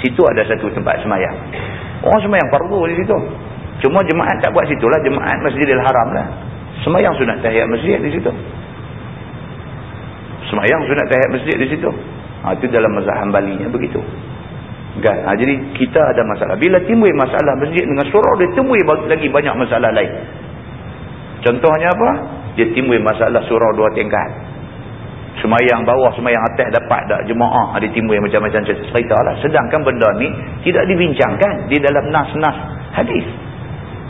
situ ada satu tempat semayang orang semayang fardu di situ Cuma jemaat tak buat situ lah. Jemaat Masjidil Haram lah. Semayang sunat tahiyat masjid di situ. Semayang sunat tahiyat masjid di situ. Ha, itu dalam mazhab hambalinya begitu. Kan? Ha, jadi kita ada masalah. Bila timbul masalah masjid dengan surau, dia timbul lagi banyak masalah lain. Contohnya apa? Dia timbul masalah surau dua tingkat. Semayang bawah, semayang atas dapat tak jemaah. Ada timbul macam-macam cerita lah. Sedangkan benda ni tidak dibincangkan di dalam nas-nas hadis.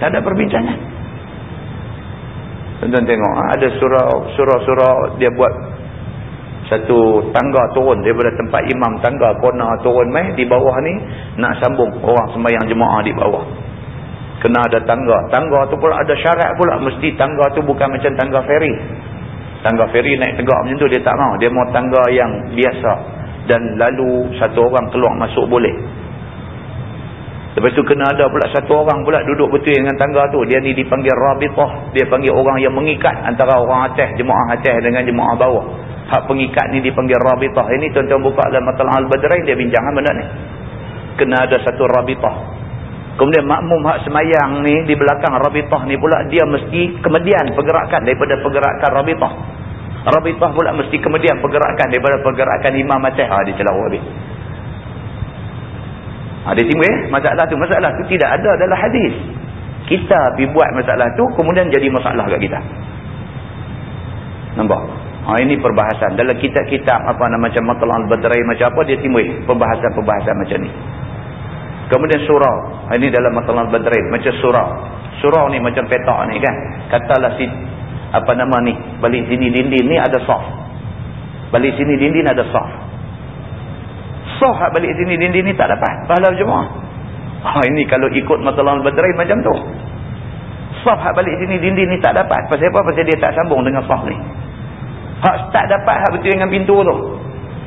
Tak ada perbincangan. Tuan-tuan tengok, ha, ada surau-surau dia buat satu tangga turun daripada tempat imam tangga kona turun mai di bawah ni nak sambung orang sembahyang jemaah di bawah. Kena ada tangga. Tangga tu pula ada syarat pula mesti tangga tu bukan macam tangga feri. Tangga feri naik tegak macam tu dia tak mau. Dia mau tangga yang biasa dan lalu satu orang keluar masuk boleh. Lepas tu kena ada pula satu orang pula duduk betul dengan tangga tu. Dia ni dipanggil Rabitah. Dia panggil orang yang mengikat antara orang atas, jemaah atas dengan jemaah bawah. Hak pengikat ni dipanggil Rabitah. Ini tuan-tuan buka dalam Matalah Al-Badrai, dia bincang benda ni. Kena ada satu Rabitah. Kemudian makmum hak semayang ni di belakang Rabitah ni pula dia mesti kemudian pergerakan daripada pergerakan Rabitah. Rabitah pula mesti kemudian pergerakan daripada pergerakan imam atas. Ha, dia celah habis. Ha, dia timbul eh? masalah tu. Masalah tu tidak ada dalam hadis. Kita pergi buat masalah tu, kemudian jadi masalah kat kita. Nampak? Ha, ini perbahasan. Dalam kitab-kitab apa nama macam Matlah Al-Badrai macam apa, dia timbul perbahasan-perbahasan macam ni. Kemudian surau. Ha, ini dalam Matlah Al-Badrai. Macam surau. Surau ni macam petak ni kan. Katalah si, apa nama ni, balik sini dinding ni ada soft. Balik sini dinding ada soft sah balik sini dinding ni tak dapat pahala jemaah ha, ini kalau ikut masalah al-badrai macam tu sah balik sini dinding ni tak dapat pasal apa? pasal dia tak sambung dengan sah ni hak tak dapat hak betul dengan pintu tu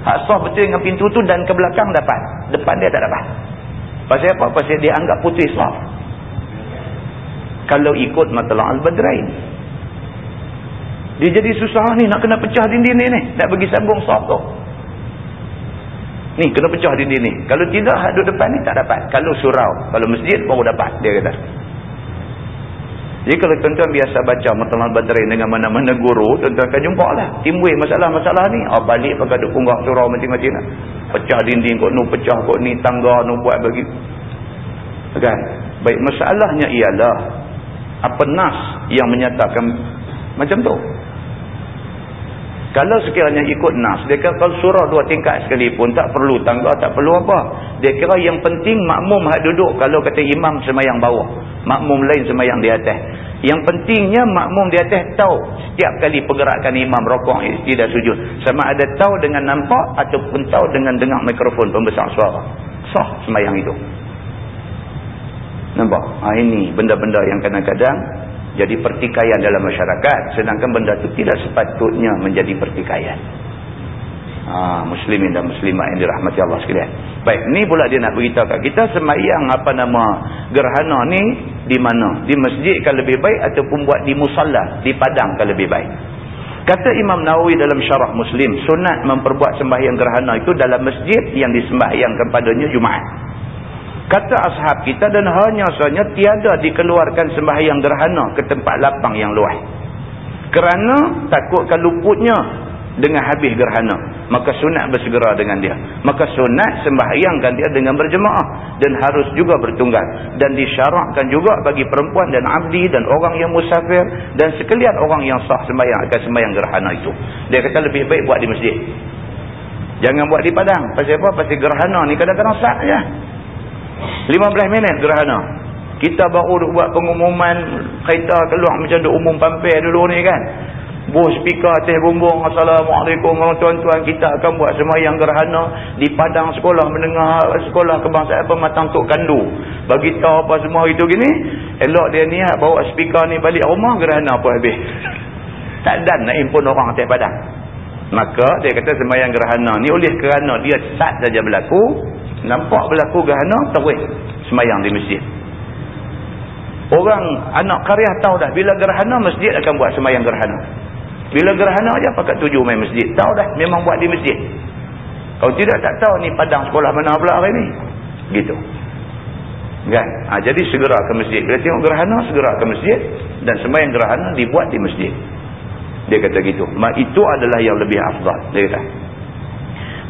hak sah betul dengan pintu tu dan ke belakang dapat depan dia tak dapat pasal apa? pasal dia anggap putih sah kalau ikut masalah al-badrai dia jadi susah ni nak kena pecah dinding ni ni nak bagi sambung sah tu Ni kena pecah dinding ni. Kalau tidak hadut depan ni tak dapat. Kalau surau, kalau masjid baru dapat dia kata. Jadi kalau tuan-tuan biasa baca Matalah Badrin dengan mana-mana guru, tuan-tuan akan jumpa lah. Timbul masalah-masalah ni. Oh, balik pakai duk punggak surau macam-macam lah. Pecah dinding kot, nu pecah kot ni, tangga nu buat bagi. Kan? Baik, masalahnya ialah apa nas yang menyatakan macam tu. Kalau sekiranya ikut nas, dia kata kalau surah dua tingkat sekalipun, tak perlu tangga, tak perlu apa. Dia kira yang penting makmum hak duduk kalau kata imam semayang bawah. Makmum lain semayang di atas. Yang pentingnya makmum di atas tahu setiap kali pergerakan imam rokok tidak sujud. Sama ada tahu dengan nampak ataupun tahu dengan dengar mikrofon pembesar suara. Sah semayang itu. Nampak? Ha, ini benda-benda yang kadang-kadang jadi pertikaian dalam masyarakat. Sedangkan benda itu tidak sepatutnya menjadi pertikaian. Ha, muslimin dan muslimah yang dirahmati Allah sekalian. Baik, ni pula dia nak beritahu kat kita semayang apa nama gerhana ni di mana? Di masjid kan lebih baik ataupun buat di musalla, di padang kan lebih baik. Kata Imam Nawawi dalam syarah Muslim, sunat memperbuat sembahyang gerhana itu dalam masjid yang disembahyangkan padanya Jumaat. Kata ashab kita dan hanya sahaja tiada dikeluarkan sembahyang gerhana ke tempat lapang yang luas. Kerana takutkan luputnya dengan habis gerhana. Maka sunat bersegera dengan dia. Maka sunat sembahyangkan dia dengan berjemaah. Dan harus juga bertunggal. Dan disyarakkan juga bagi perempuan dan abdi dan orang yang musafir. Dan sekalian orang yang sah sembahyang akan sembahyang gerhana itu. Dia kata lebih baik buat di masjid. Jangan buat di padang. Pasal apa? pasal gerhana ni kadang-kadang sah je. 15 minit gerhana. Kita baru buat pengumuman kereta keluar macam duk umum pampir dulu ni kan buh speaker atas bumbung Assalamualaikum. Tuan-tuan kita akan buat semayang gerhana di padang sekolah mendengar sekolah kebangsaan pematang Tok Kandu. Bagi tahu apa semua itu gini elok dia niat bawa speaker ni balik rumah gerhana apa habis? Tak dan nak impun orang atas padang. Maka dia kata semayang gerhana ni oleh kerana dia sat saja berlaku nampak berlaku gerhana terus semayang di masjid. Orang anak karya tahu dah bila gerhana masjid akan buat semayang gerhana bila gerhana aja pakat tuju main masjid. Tahu dah memang buat di masjid. Kalau tidak tak tahu ni padang sekolah mana pula hari ni. Gitu. Kan? Ha, jadi segera ke masjid. Bila tengok gerhana segera ke masjid dan sembahyang gerhana dibuat di masjid. Dia kata gitu. Ma itu adalah yang lebih afdal. Dia kata.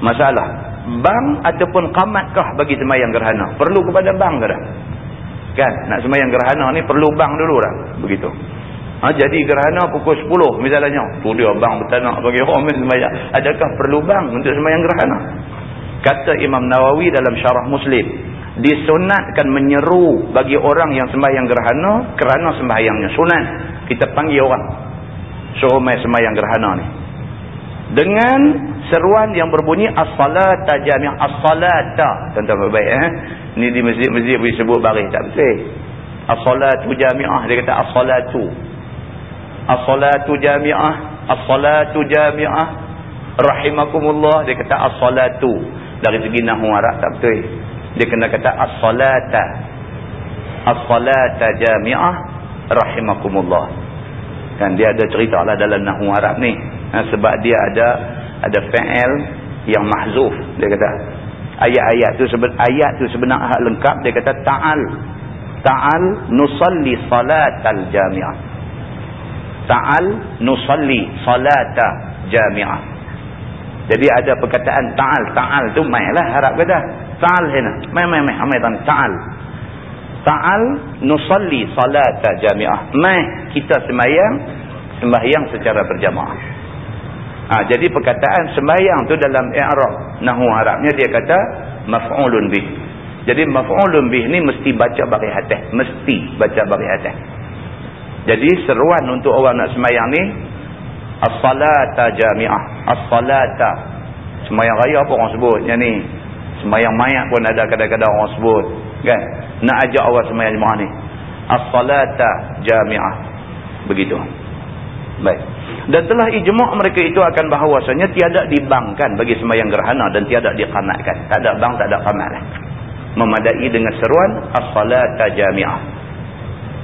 Masalah. Bang ataupun kamatkah bagi sembahyang gerhana? Perlu kepada bang ke dah? Kan? Nak sembahyang gerhana ni perlu bang dulu dah. Begitu. Ha, jadi gerhana pukul 10 misalnya. Tu dia bang bertanak bagi orang semayang. Adakah perlu bang untuk semayang gerhana? Kata Imam Nawawi dalam syarah Muslim. Disunatkan menyeru bagi orang yang sembahyang gerhana kerana sembahyangnya. Sunat. Kita panggil orang. Suruh main sembahyang gerhana ni. Dengan seruan yang berbunyi as-salata jami'ah as-salata. Tentang baik eh. Ni di masjid-masjid boleh sebut baris tak betul. As-salatu jami'ah. Dia kata as-salatu. As-salatu jami'ah. As-salatu jami'ah. Rahimakumullah. Dia kata as-salatu. Dari segi nahu Arab tak betul. Dia kena kata as-salata. As-salata jami'ah. Rahimakumullah. Kan dia ada cerita lah dalam nahu Arab ni. Ha, sebab dia ada ada fa'il yang mahzuf. Dia kata ayat-ayat tu ayat tu sebenarnya lengkap. Dia kata ta'al. Ta'al nusalli salatal jami'ah ta'al nusalli salata jami'ah. Jadi ada perkataan ta'al ta'al tu mai lah harap kata. Ta'al hina mai mai mai. Amai ta'al. Ta'al nusalli salata jami'ah. Mai kita sembahyang sembahyang secara berjamaah. Ha, jadi perkataan sembahyang tu dalam i'rab nahu harapnya dia kata maf'ulun bih. Jadi maf'ulun bih ni mesti baca bagi hati mesti baca bagi hati jadi seruan untuk orang nak semayang ni as-salata jami'ah, as-salata. Semayang raya apa orang sebut yang ni? Semayang mayat pun ada kadang-kadang orang sebut, kan? Nak ajak orang semayang jemaah ni. As-salata jami'ah. Begitu. Baik. Dan telah ijma' mereka itu akan bahawasanya tiada dibangkan bagi semayang gerhana dan tiada diqamatkan. Tak ada bang, tak ada qamat lah. Memadai dengan seruan as-salata jami'ah.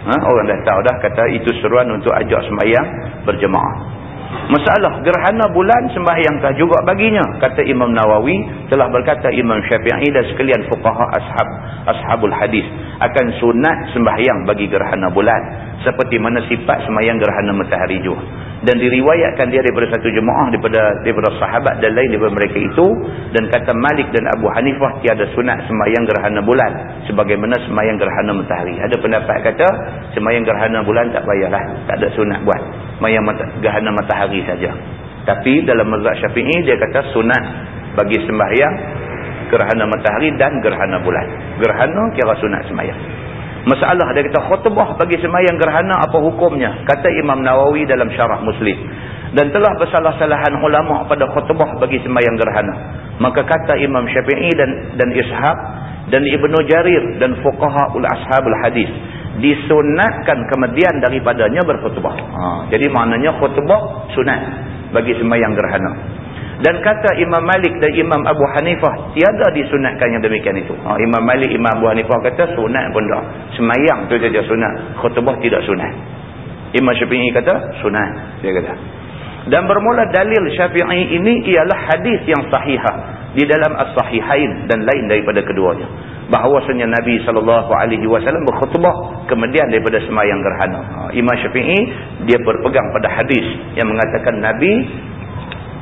Ha? Orang dah tahu dah kata itu seruan untuk ajak sembahyang berjemaah. Masalah gerhana bulan sembahyangkah juga baginya? Kata Imam Nawawi telah berkata Imam Syafi'i dan sekalian fuqaha ashab ashabul hadis akan sunat sembahyang bagi gerhana bulan seperti mana sifat sembahyang gerhana matahari juga dan diriwayatkan dia daripada satu jemaah daripada daripada sahabat dan lain daripada mereka itu. Dan kata Malik dan Abu Hanifah tiada sunat sembahyang gerhana bulan. Sebagaimana sembahyang gerhana matahari. Ada pendapat kata sembahyang gerhana bulan tak payahlah tak ada sunat buat. Sembahyang mata, gerhana matahari saja. Tapi dalam mazhab syafi'i dia kata sunat bagi sembahyang gerhana matahari dan gerhana bulan. Gerhana kira sunat sembahyang Masalah dia kata khutbah bagi semayang gerhana apa hukumnya? Kata Imam Nawawi dalam syarah Muslim. Dan telah bersalah-salahan ulama pada khutbah bagi semayang gerhana. Maka kata Imam Syafi'i dan dan Ishaq dan Ibnu Jarir dan fuqaha ul ashabul hadis disunatkan kemudian daripadanya berkhutbah. Ha, jadi maknanya khutbah sunat bagi semayang gerhana. Dan kata Imam Malik dan Imam Abu Hanifah tiada disunatkan yang demikian itu. Ha, Imam Malik, Imam Abu Hanifah kata sunat pun tak. Semayang tu saja sunat. Khutbah tidak sunat. Imam Syafi'i kata sunat. Dia kata. Dan bermula dalil Syafi'i ini ialah hadis yang sahihah. Di dalam as-sahihain dan lain daripada keduanya. Bahawasanya Nabi SAW berkhutbah kemudian daripada semayang gerhana. Ha, Imam Syafi'i dia berpegang pada hadis yang mengatakan Nabi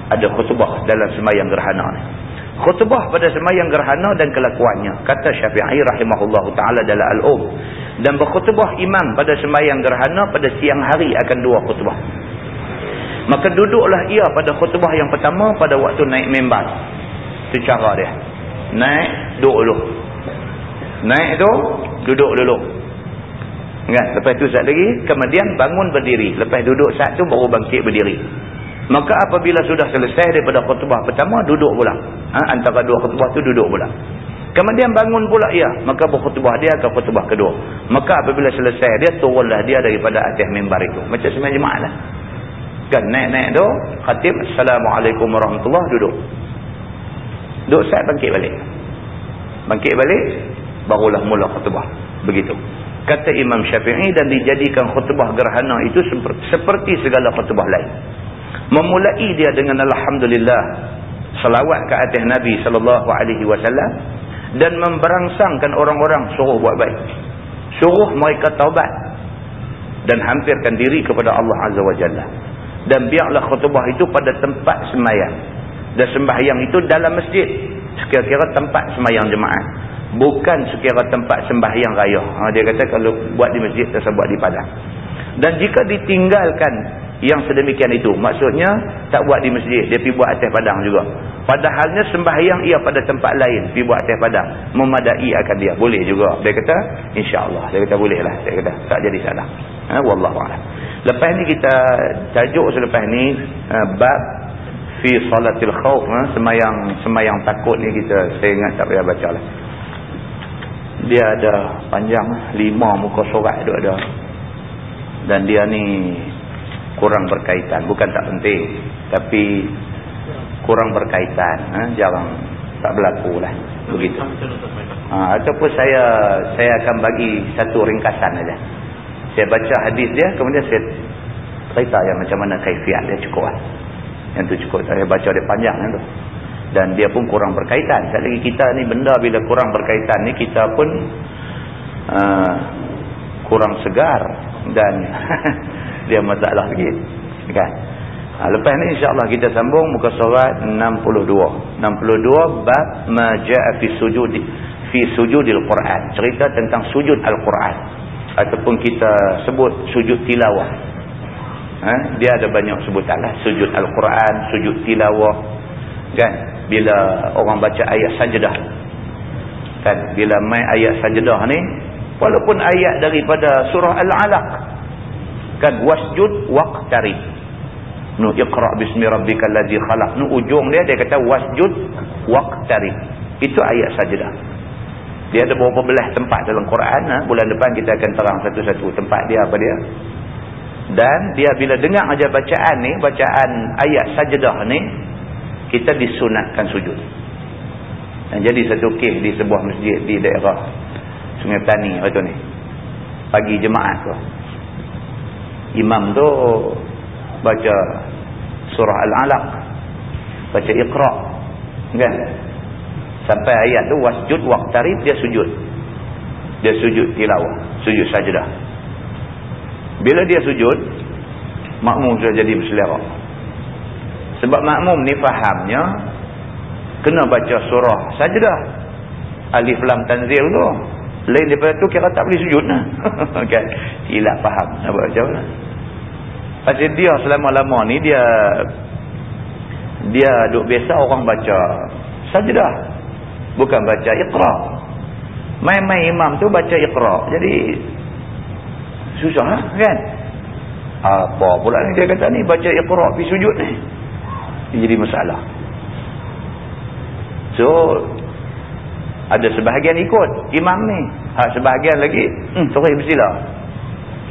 ada khutbah dalam semayang gerhana ni. Khutbah pada semayang gerhana dan kelakuannya. Kata Syafi'i rahimahullah ta'ala dalam Al-Um. Dan berkhutbah imam pada semayang gerhana pada siang hari akan dua khutbah. Maka duduklah ia pada khutbah yang pertama pada waktu naik membar. Itu cara dia. Naik, duduk dulu. Naik tu, duduk dulu. Kan? Lepas tu saat lagi, kemudian bangun berdiri. Lepas duduk saat tu baru bangkit berdiri. Maka apabila sudah selesai daripada khutbah pertama, duduk pula. Ha? Antara dua khutbah tu duduk pula. Kemudian bangun pula ia. Maka berkhutbah dia ke khutbah kedua. Maka apabila selesai dia, turunlah dia daripada atas mimbar itu. Macam semua jemaah lah. Kan naik-naik tu, khatib, Assalamualaikum warahmatullahi duduk. Duduk saat bangkit balik. Bangkit balik, barulah mula khutbah. Begitu. Kata Imam Syafi'i dan dijadikan khutbah gerhana itu seperti segala khutbah lain memulai dia dengan alhamdulillah selawat ke atas Nabi sallallahu alaihi wasallam dan memberangsangkan orang-orang suruh buat baik. Suruh mereka taubat dan hampirkan diri kepada Allah azza wajalla dan biarlah khutbah itu pada tempat sembahyang dan sembahyang itu dalam masjid. Sekira-kira tempat sembahyang jemaah. Bukan sekira tempat sembahyang raya. Ha, dia kata kalau buat di masjid terus buat di padang. Dan jika ditinggalkan yang sedemikian itu. Maksudnya tak buat di masjid dia pergi buat atas padang juga. Padahalnya sembahyang ia pada tempat lain pergi buat atas padang. Memadai akan dia. Boleh juga. Dia kata insyaAllah. Dia kata boleh lah. Dia kata tak jadi salah. Ha, Wallahu'ala lepas ni kita tajuk selepas ni uh, bab fi salatil khawf ha, semayang, semayang takut ni kita saya ingat tak payah baca lah. Dia ada panjang lima muka surat tu ada. Dan dia ni kurang berkaitan. Bukan tak penting tapi kurang berkaitan ha? jarang tak berlaku lah begitu. Ha, ataupun saya saya akan bagi satu ringkasan saja saya baca hadis dia kemudian saya cerita yang macam mana kaifiat dia cukup lah. Yang tu cukup saya baca dia panjang kan tu. Dan dia pun kurang berkaitan. Sekali lagi kita ni benda bila kurang berkaitan ni kita pun uh, kurang segar dan [laughs] dia masalah sikit. Kan? Ha, lepas ni insyaAllah kita sambung muka surat 62 62 bab maja'a fi sujud fi sujudil Quran. Cerita tentang sujud Al-Quran. Ataupun kita sebut sujud tilawah. Ha? dia ada banyak sebutan lah sujud Al-Quran sujud tilawah. Kan? Bila orang baca ayat sajadah. Kan? Bila main ayat sajadah ni walaupun ayat daripada surah Al-Alaq kan? Wasjud waqtarib. Nu iqra bismi rabbikal ladzi khalaq. Nu ujung dia dia kata wasjud waqtarib. Itu ayat sajdah dia ada beberapa belah tempat dalam Quran ha? bulan depan kita akan terang satu-satu tempat dia apa dia? Dan dia bila dengar aja bacaan ni bacaan ayat sajdah ni kita disunatkan sujud. Dan jadi satu kes di sebuah masjid di daerah Sungai Tani waktu ni? Pagi jemaat tu imam tu baca surah al-alaq baca iqra kan? Sampai ayat tu wasjud waqtarib dia sujud. Dia sujud tilawah sujud sajdah bila dia sujud makmum sudah jadi berselera sebab makmum ni fahamnya kena baca surah sajdah alif lam tanzil tu lain daripada tu kira tak boleh sujud lah. [laughs] kan? Hilap faham. Apa macam mana? Pasal dia selama-lama ni dia dia duk biasa orang baca sajdah. Bukan baca iqra. Main-main imam tu baca ikhra. Jadi susah lah kan? Apa pula ni dia kata ni baca ikhra pergi sujud ni. Jadi masalah. So ada sebahagian ikut imam ni. Ha sebahagian lagi hmm sorry bersilah.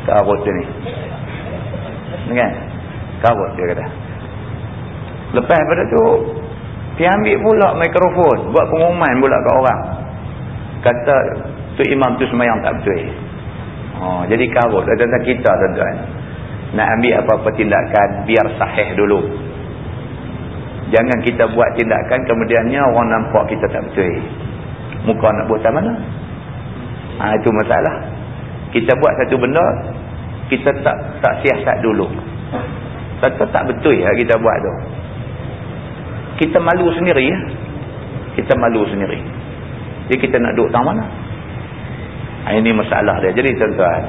Karut dia ni. Kan? Karut dia kata. Lepas pada tu dia ambil pula mikrofon buat pengumuman pula kat orang. Kata tu imam tu semayang tak betul. Oh, jadi karut tentang kita tuan-tuan. Nak ambil apa-apa tindakan biar sahih dulu. Jangan kita buat tindakan kemudiannya orang nampak kita tak betul. Muka nak buat mana? Ha, itu masalah. Kita buat satu benda kita tak tak siasat dulu. Kata tak betul ya kita buat tu kita malu sendiri ya. kita malu sendiri jadi kita nak duduk tang mana ha, ini masalah dia jadi tuan-tuan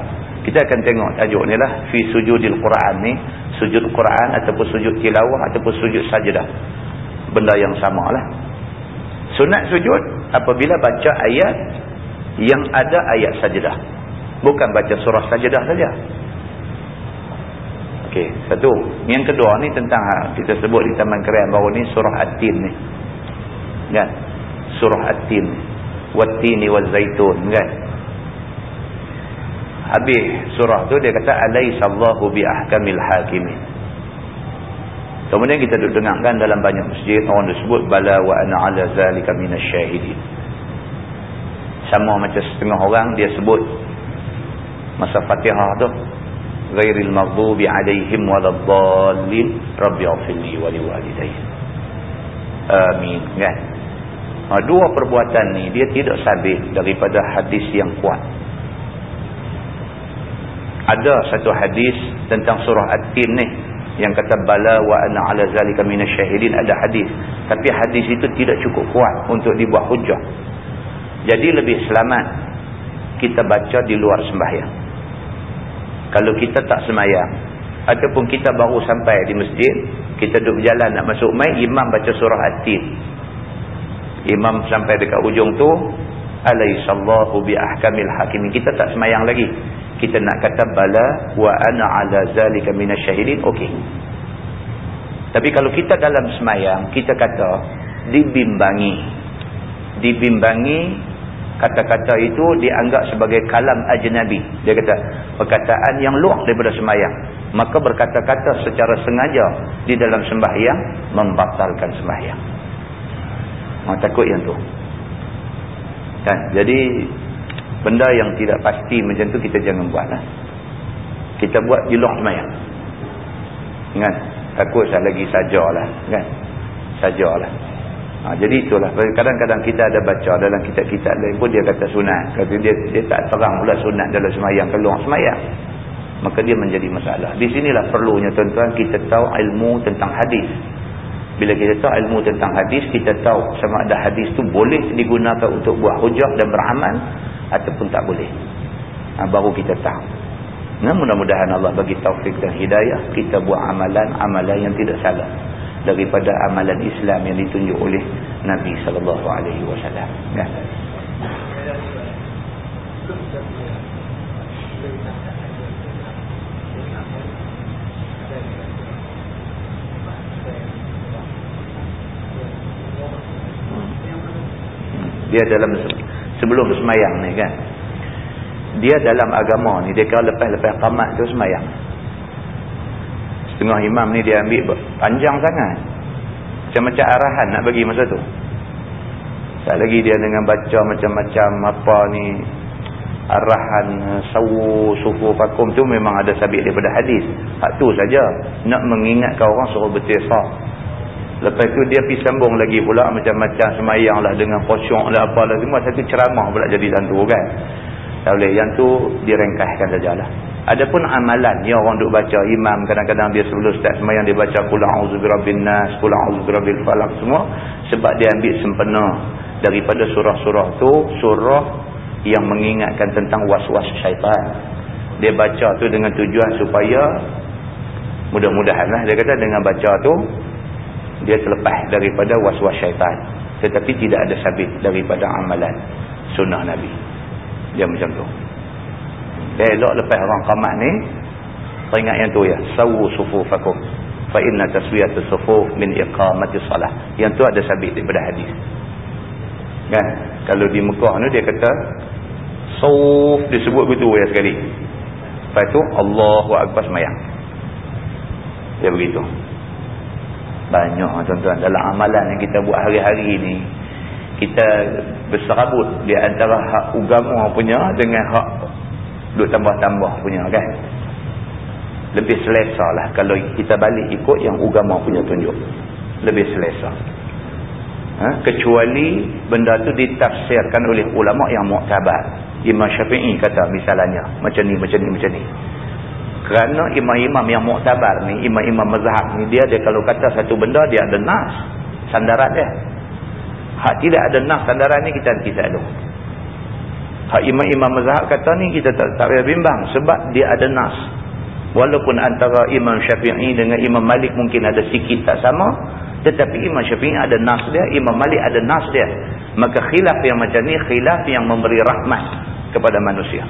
kita akan tengok tajuk ni lah fi sujudil Quran ni sujud Quran ataupun sujud tilawah ataupun sujud sajadah benda yang sama lah sunat sujud apabila baca ayat yang ada ayat sajadah bukan baca surah sajadah saja Okey, satu. Yang kedua ni tentang ha, kita sebut di Taman Kerian baru ni surah At-Tin ni. Kan? Surah At-Tin. Wat-tini waz-zaitun, kan? Habis surah tu dia kata alaisallahu bi ahkamil hakimin. Kemudian kita duduk dengarkan dalam banyak masjid orang disebut bala wa ana ala zalika minasyahidin. Sama macam setengah orang dia sebut masa Fatihah tu ghairil maghdubi alaihim waladdallin rabbi ighfirli wa liwalidayya amin kan? Ha, dua perbuatan ni dia tidak sabit daripada hadis yang kuat. Ada satu hadis tentang surah at-tin ni yang kata bala wa ana ala zalika minasyahidin. Ada hadis. Tapi hadis itu tidak cukup kuat untuk dibuat hujah. Jadi lebih selamat kita baca di luar sembahyang. Kalau kita tak semayang ataupun kita baru sampai di masjid kita duduk berjalan nak masuk mai imam baca surah at-tin. Imam sampai dekat ujung tu alaisallahu bi ahkamil hakimin kita tak semayang lagi kita nak kata bala wa ana ala zalika minasyahidin okey tapi kalau kita dalam semayang kita kata dibimbangi dibimbangi kata-kata itu dianggap sebagai kalam ajnabi. Dia kata, perkataan yang luar daripada sembahyang. Maka berkata-kata secara sengaja di dalam sembahyang membatalkan sembahyang. Mak takut yang tu. Kan? Jadi, benda yang tidak pasti macam tu kita jangan buatlah. Kita buat di luar sembahyang. Kan? Takut saya lagi sajalah. Kan? Sajalah. Ha, jadi itulah kadang-kadang kita ada baca dalam kitab-kitab lain pun dia kata sunat. Kata dia dia tak terang pula sunat dalam semayang keluar semayang. Maka dia menjadi masalah. Di sinilah perlunya tuan-tuan kita tahu ilmu tentang hadis. Bila kita tahu ilmu tentang hadis, kita tahu sama ada hadis tu boleh digunakan untuk buat hujah dan beramal ataupun tak boleh. Ha, baru kita tahu. Nah, mudah-mudahan Allah bagi taufik dan hidayah kita buat amalan-amalan yang tidak salah daripada amalan Islam yang ditunjuk oleh Nabi sallallahu alaihi wasallam. Kan? Dia dalam sebelum semayang ni kan. Dia dalam agama ni dia kalau lepas-lepas tamat tu semayang. Setengah imam ni dia ambil panjang sangat. Macam-macam arahan nak bagi masa tu. Tak lagi dia dengan baca macam-macam apa ni. Arahan sawu, suku, pakum tu memang ada sabit daripada hadis. Hak tu saja. Nak mengingatkan orang suruh bertisah. Lepas tu dia pergi sambung lagi pula macam-macam semayang lah dengan posyok lah apalah. Semua satu ceramah pula jadi tentu kan. Tak boleh. Yang tu direngkahkan sajalah. Adapun amalan yang orang duk baca imam kadang-kadang dia sebelum start sembahyang dia baca qul a'udzu birabbin nas, qul a'udzu birabbil falaq semua sebab dia ambil sempena daripada surah-surah tu surah yang mengingatkan tentang was-was syaitan. Dia baca tu dengan tujuan supaya mudah-mudahanlah dia kata dengan baca tu dia terlepas daripada was-was syaitan. Tetapi tidak ada sabit daripada amalan sunnah Nabi. dia macam tu. Elok lepas orang qamat ni teringat yang tu ya. Sawu sufufakum. Fa inna taswiyatus sufuf min iqamati salah. Yang tu ada sabit daripada hadis. Kan? Kalau di Mekah ni dia kata suf disebut begitu ya sekali. Lepas tu Allahu akbar semayang. Dia begitu banyak tuan-tuan. Dalam amalan yang kita buat hari-hari ni kita berserabut di antara hak agama punya dengan hak duk tambah-tambah punya kan? Lebih selesa lah kalau kita balik ikut yang agama punya tunjuk. Lebih selesa. Ha? kecuali benda tu ditafsirkan oleh ulama yang mu'tabar Imam Syafi'i kata misalnya macam ni macam ni macam ni kerana imam-imam yang mu'tabar ni imam-imam mazhab ni dia dia kalau kata satu benda dia ada nas sandaran dia hak tidak ada nas sandaran ni kita kisah dulu hak imam-imam mazhab kata ni kita tak, tak payah bimbang sebab dia ada nas Walaupun antara Imam Syafi'i dengan Imam Malik mungkin ada sikit tak sama. Tetapi Imam Syafi'i ada nas dia. Imam Malik ada nas dia. Maka khilaf yang macam ni khilaf yang memberi rahmat kepada manusia.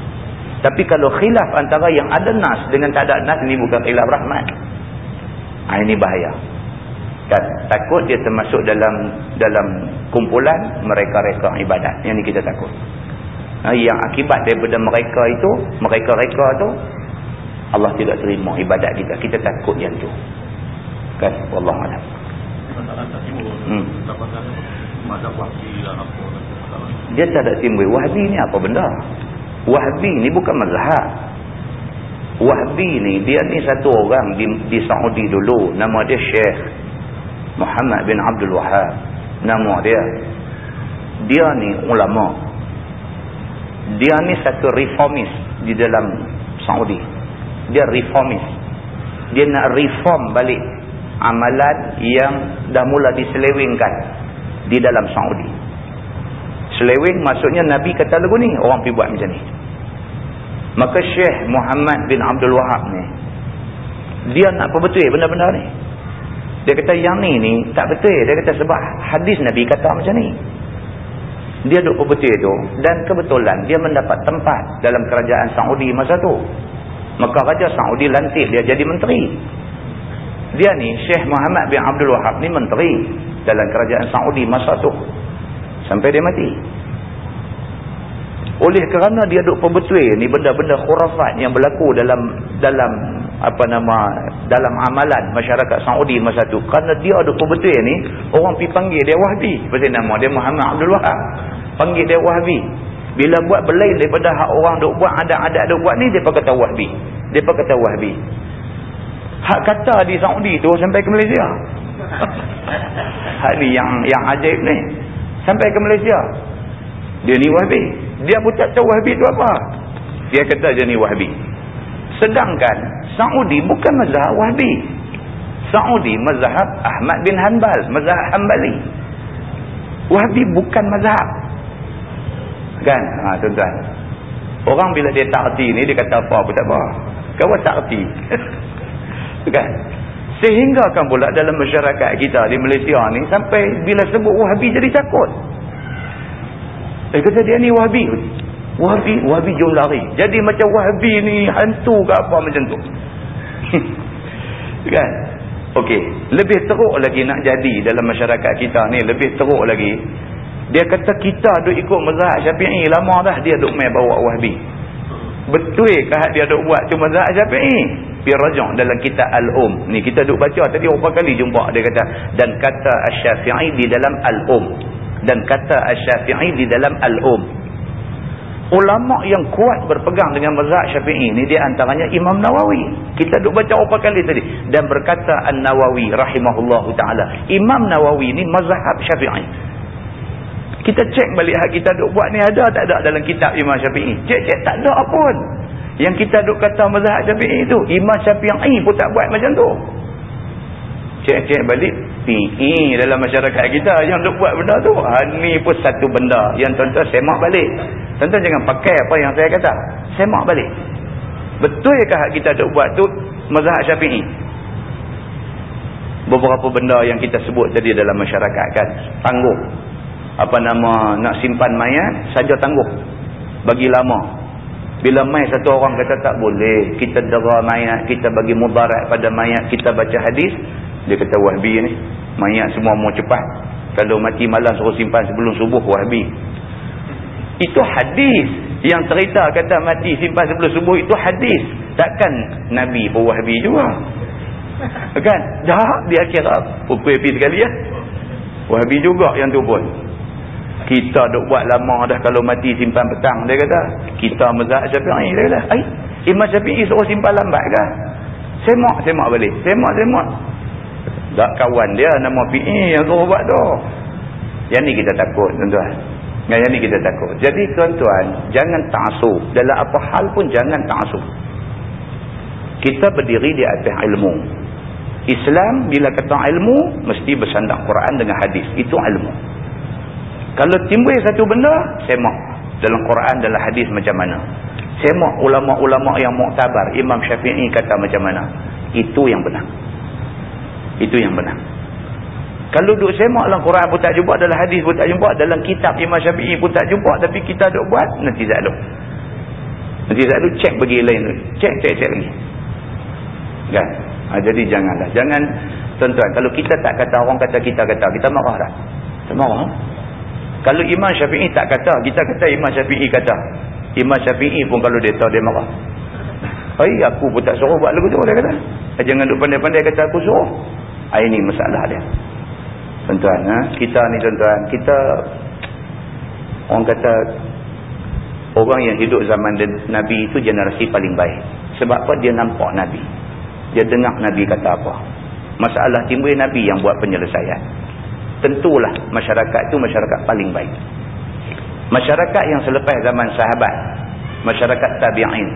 Tapi kalau khilaf antara yang ada nas dengan tak ada nas ini bukan khilaf rahmat. Ha, ini bahaya. Dan takut dia termasuk dalam dalam kumpulan mereka-reka ibadat. Yang ni kita takut. Ha, yang akibat daripada mereka itu, mereka-reka itu Allah tidak terima ibadat kita. Kita takut yang tu. Kan? Wallahualam. Hmm. Dia tak ada timbul. Wahbi ni apa benda? Wahbi ni bukan mazhab. Wahbi ni, dia ni satu orang di, di Saudi dulu. Nama dia Syekh Muhammad bin Abdul Wahab. Nama dia. Dia ni ulama. Dia ni satu reformis di dalam Saudi dia reformis dia nak reform balik amalan yang dah mula diselewengkan di dalam Saudi seleweng maksudnya Nabi kata lagu ni orang pergi buat macam ni. Maka Syekh Muhammad bin Abdul Wahab ni dia nak perbetul benda-benda ni? Dia kata yang ni ni tak betul. Dia kata sebab hadis Nabi kata macam ni. Dia duduk perbetul tu dan kebetulan dia mendapat tempat dalam kerajaan Saudi masa tu. Maka Raja Saudi lantik dia jadi menteri. Dia ni Syekh Muhammad bin Abdul Wahab ni menteri dalam kerajaan Saudi masa tu. Sampai dia mati. Oleh kerana dia duk perbetul ni benda-benda khurafat yang berlaku dalam dalam apa nama dalam amalan masyarakat Saudi masa tu. Kerana dia duk perbetul ni orang pi panggil dia Wahbi. Pasal nama dia Muhammad Abdul Wahab. Panggil dia Wahbi. Bila buat berlain daripada hak orang duk buat, ada-ada duk buat ni, pun kata wahbi. Dia pun kata wahbi. Hak kata di Saudi tu sampai ke Malaysia. [laughs] hak ni yang yang ajaib ni. Sampai ke Malaysia. Dia ni wahbi. Dia pun tak tahu tu apa. Dia kata dia ni wahbi. Sedangkan Saudi bukan mazhab wahbi. Saudi mazhab Ahmad bin Hanbal. Mazhab Hanbali. Wahbi bukan mazhab. Kan? Ha, tuan-tuan. Orang bila dia tak ni, dia kata apa pun tak apa. Kau tak erti. [laughs] kan? Sehingga kan pula dalam masyarakat kita di Malaysia ni, sampai bila sebut wahabi jadi takut. Eh kata dia ni wahabi. Wahabi, wahabi jom lari. Jadi macam wahabi ni hantu ke apa macam tu. [laughs] kan? Okey, lebih teruk lagi nak jadi dalam masyarakat kita ni, lebih teruk lagi dia kata kita duk ikut mazhab syafi'i lama dah dia duk main bawa wahbi. Betul ke dia duk buat tu mazhab syafi'i? Pi rajak dalam kitab Al-Um. Ni kita duk baca tadi berapa kali jumpa dia kata dan kata Asy-Syafi'i di dalam Al-Um. Dan kata Asy-Syafi'i di dalam Al-Um. Ulama yang kuat berpegang dengan mazhab Syafi'i ni dia antaranya Imam Nawawi. Kita duk baca berapa kali tadi dan berkata An-Nawawi rahimahullahu taala. Imam Nawawi ni mazhab Syafi'i. Kita cek balik hak kita duk buat ni ada tak ada dalam kitab Imam Syafi'i. Cek-cek tak ada pun. Yang kita duk kata mazhab Syafi'i tu. Imam Syafi'i pun tak buat macam tu. Cek-cek balik. PE dalam masyarakat kita yang duk buat benda tu. Ha, ni pun satu benda yang tuan-tuan semak balik. Tuan-tuan jangan pakai apa yang saya kata. Semak balik. Betul ke hak kita duk buat tu mazhab Syafi'i? Beberapa benda yang kita sebut tadi dalam masyarakat kan. Tangguh apa nama nak simpan mayat saja tangguh bagi lama bila mai satu orang kata tak boleh kita dera mayat kita bagi mudarat pada mayat kita baca hadis dia kata wahbi ni mayat semua mau cepat. Kalau mati malam suruh simpan sebelum subuh wahbi. Itu hadis yang cerita kata mati simpan sebelum subuh itu hadis. Takkan nabi pun wahbi juga. Kan? Dah dia kira pukul api sekali ya. Wahbi juga yang tu pun kita duk buat lama dah kalau mati simpan petang dia kata. Kita mazhab syafi'i dia kata. Ai imam syafi'i suruh simpan lambat ke? Semak semak balik. Semak semak. Tak kawan dia nama PE yang suruh buat tu. Yang ni kita takut tuan-tuan. Yang ni kita takut. Jadi tuan-tuan jangan ta'asub. Dalam apa hal pun jangan ta'asub. Kita berdiri di atas ilmu. Islam bila kata ilmu mesti bersandar Quran dengan hadis. Itu ilmu kalau timbul satu benda semak dalam Quran dalam hadis macam mana semak ulama-ulama yang muktabar Imam Syafi'i kata macam mana itu yang benar itu yang benar. Kalau duk semak dalam Quran pun tak jumpa, dalam hadis pun tak jumpa, dalam kitab Imam Syafi'i pun tak jumpa, tapi kita duk buat, nanti zakluk. Nanti zakluk cek bagi lain. Cek, cek, cek lagi. Kan? Ha, jadi janganlah. Jangan, tuan-tuan, kalau kita tak kata, orang kata kita kata, kita marah tak? Kita marah. Kalau Imam Syafi'i tak kata, kita kata Imam Syafi'i kata. Imam Syafi'i pun kalau dia tahu, dia marah. Hai, aku pun tak suruh buat lagu tu, dia kata. Jangan duk pandai-pandai kata aku suruh. Ah, ini masalah dia. Tuan-tuan, ha? kita ni tuan-tuan, kita orang kata orang yang hidup zaman Nabi itu generasi paling baik. Sebab apa? Dia nampak Nabi. Dia dengar Nabi kata apa. Masalah timbul Nabi yang buat penyelesaian. Tentulah masyarakat itu masyarakat paling baik. Masyarakat yang selepas zaman sahabat, masyarakat tabi'in,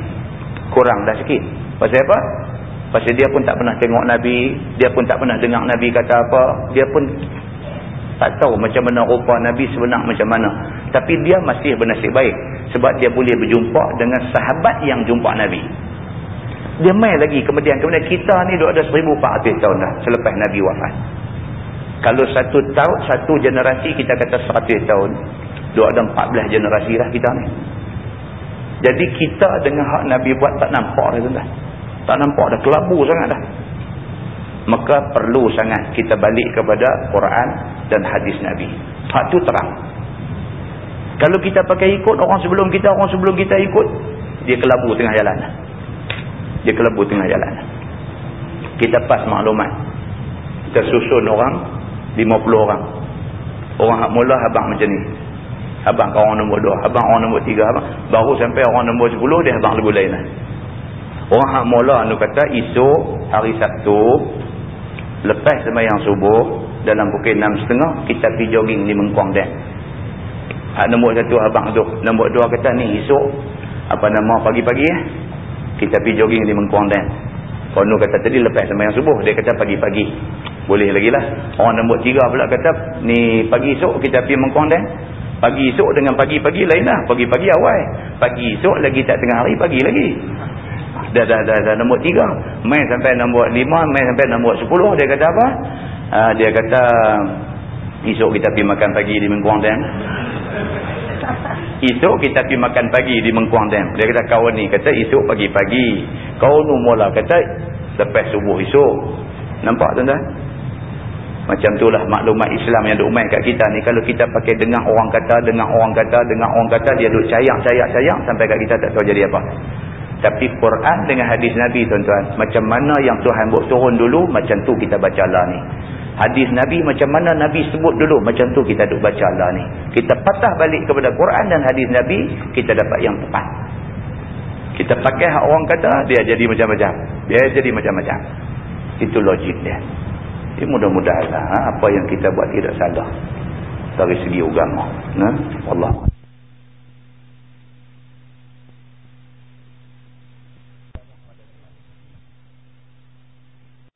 kurang dah sikit. Pasal apa? Pasal dia pun tak pernah tengok Nabi. Dia pun tak pernah dengar Nabi kata apa. Dia pun tak tahu macam mana rupa Nabi sebenar macam mana. Tapi dia masih bernasib baik. Sebab dia boleh berjumpa dengan sahabat yang jumpa Nabi. Dia main lagi kemudian. Kemudian kita ni dah ada 1400 tahun dah selepas Nabi wafat. Kalau satu tahun, satu generasi kita kata 100 tahun. Dah ada 14 generasi lah kita ni. Jadi kita dengan hak Nabi buat tak nampak dah tuan tak nampak dah kelabu sangat dah. Maka perlu sangat kita balik kepada Quran dan hadis Nabi. Hak tu terang. Kalau kita pakai ikut orang sebelum kita, orang sebelum kita ikut, dia kelabu tengah jalan. Dia kelabu tengah jalan. Kita pas maklumat. Kita susun orang, 50 orang. Orang hak mula abang macam ni. Abang kau orang nombor 2, abang orang nombor 3, abang. Baru sampai orang nombor 10, dia abang lagu lain lah. Orang hak mula anu kata esok hari Sabtu lepas sembahyang subuh dalam pukul 6.30 kita pergi jogging di Mengkuang Dam. Hak nombor satu abang tu. Nombor dua kata ni esok apa nama pagi-pagi eh kita pergi jogging di Mengkuang Dam. Kono kata tadi lepas sembahyang subuh dia kata pagi-pagi. Boleh lagi lah. Orang nombor tiga pula kata ni pagi esok kita pergi Mengkuang Dam. Pagi esok dengan pagi-pagi lain lah. Pagi-pagi awal. Pagi esok lagi tak tengah hari pagi lagi. Dah dah dah, dah nombor tiga. Main sampai nombor lima main sampai nombor sepuluh. Dia kata apa? Uh, dia kata esok kita pergi makan pagi di Mengkuang Dam esok kita pergi makan pagi di Mengkuang Dam dia kata kawan ni kata esok pagi-pagi. Kau nu mula kata lepas subuh esok. Nampak tuan-tuan macam itulah maklumat Islam yang diumai kat kita ni kalau kita pakai dengar orang kata dengar orang kata dengar orang kata dia duk cayak cayak cayak sampai kat kita tak tahu jadi apa tapi Quran dengan hadis Nabi tuan-tuan. Macam mana yang Tuhan buat turun dulu. Macam tu kita baca Allah ni. Hadis Nabi macam mana Nabi sebut dulu. Macam tu kita duk baca Allah ni. Kita patah balik kepada Quran dan hadis Nabi. Kita dapat yang tepat. Kita pakai orang kata. Dia jadi macam-macam. Dia jadi macam-macam. Itu logik dia. Jadi mudah-mudahan lah, ha? apa yang kita buat tidak salah. Dari segi agama. Nah, Allah.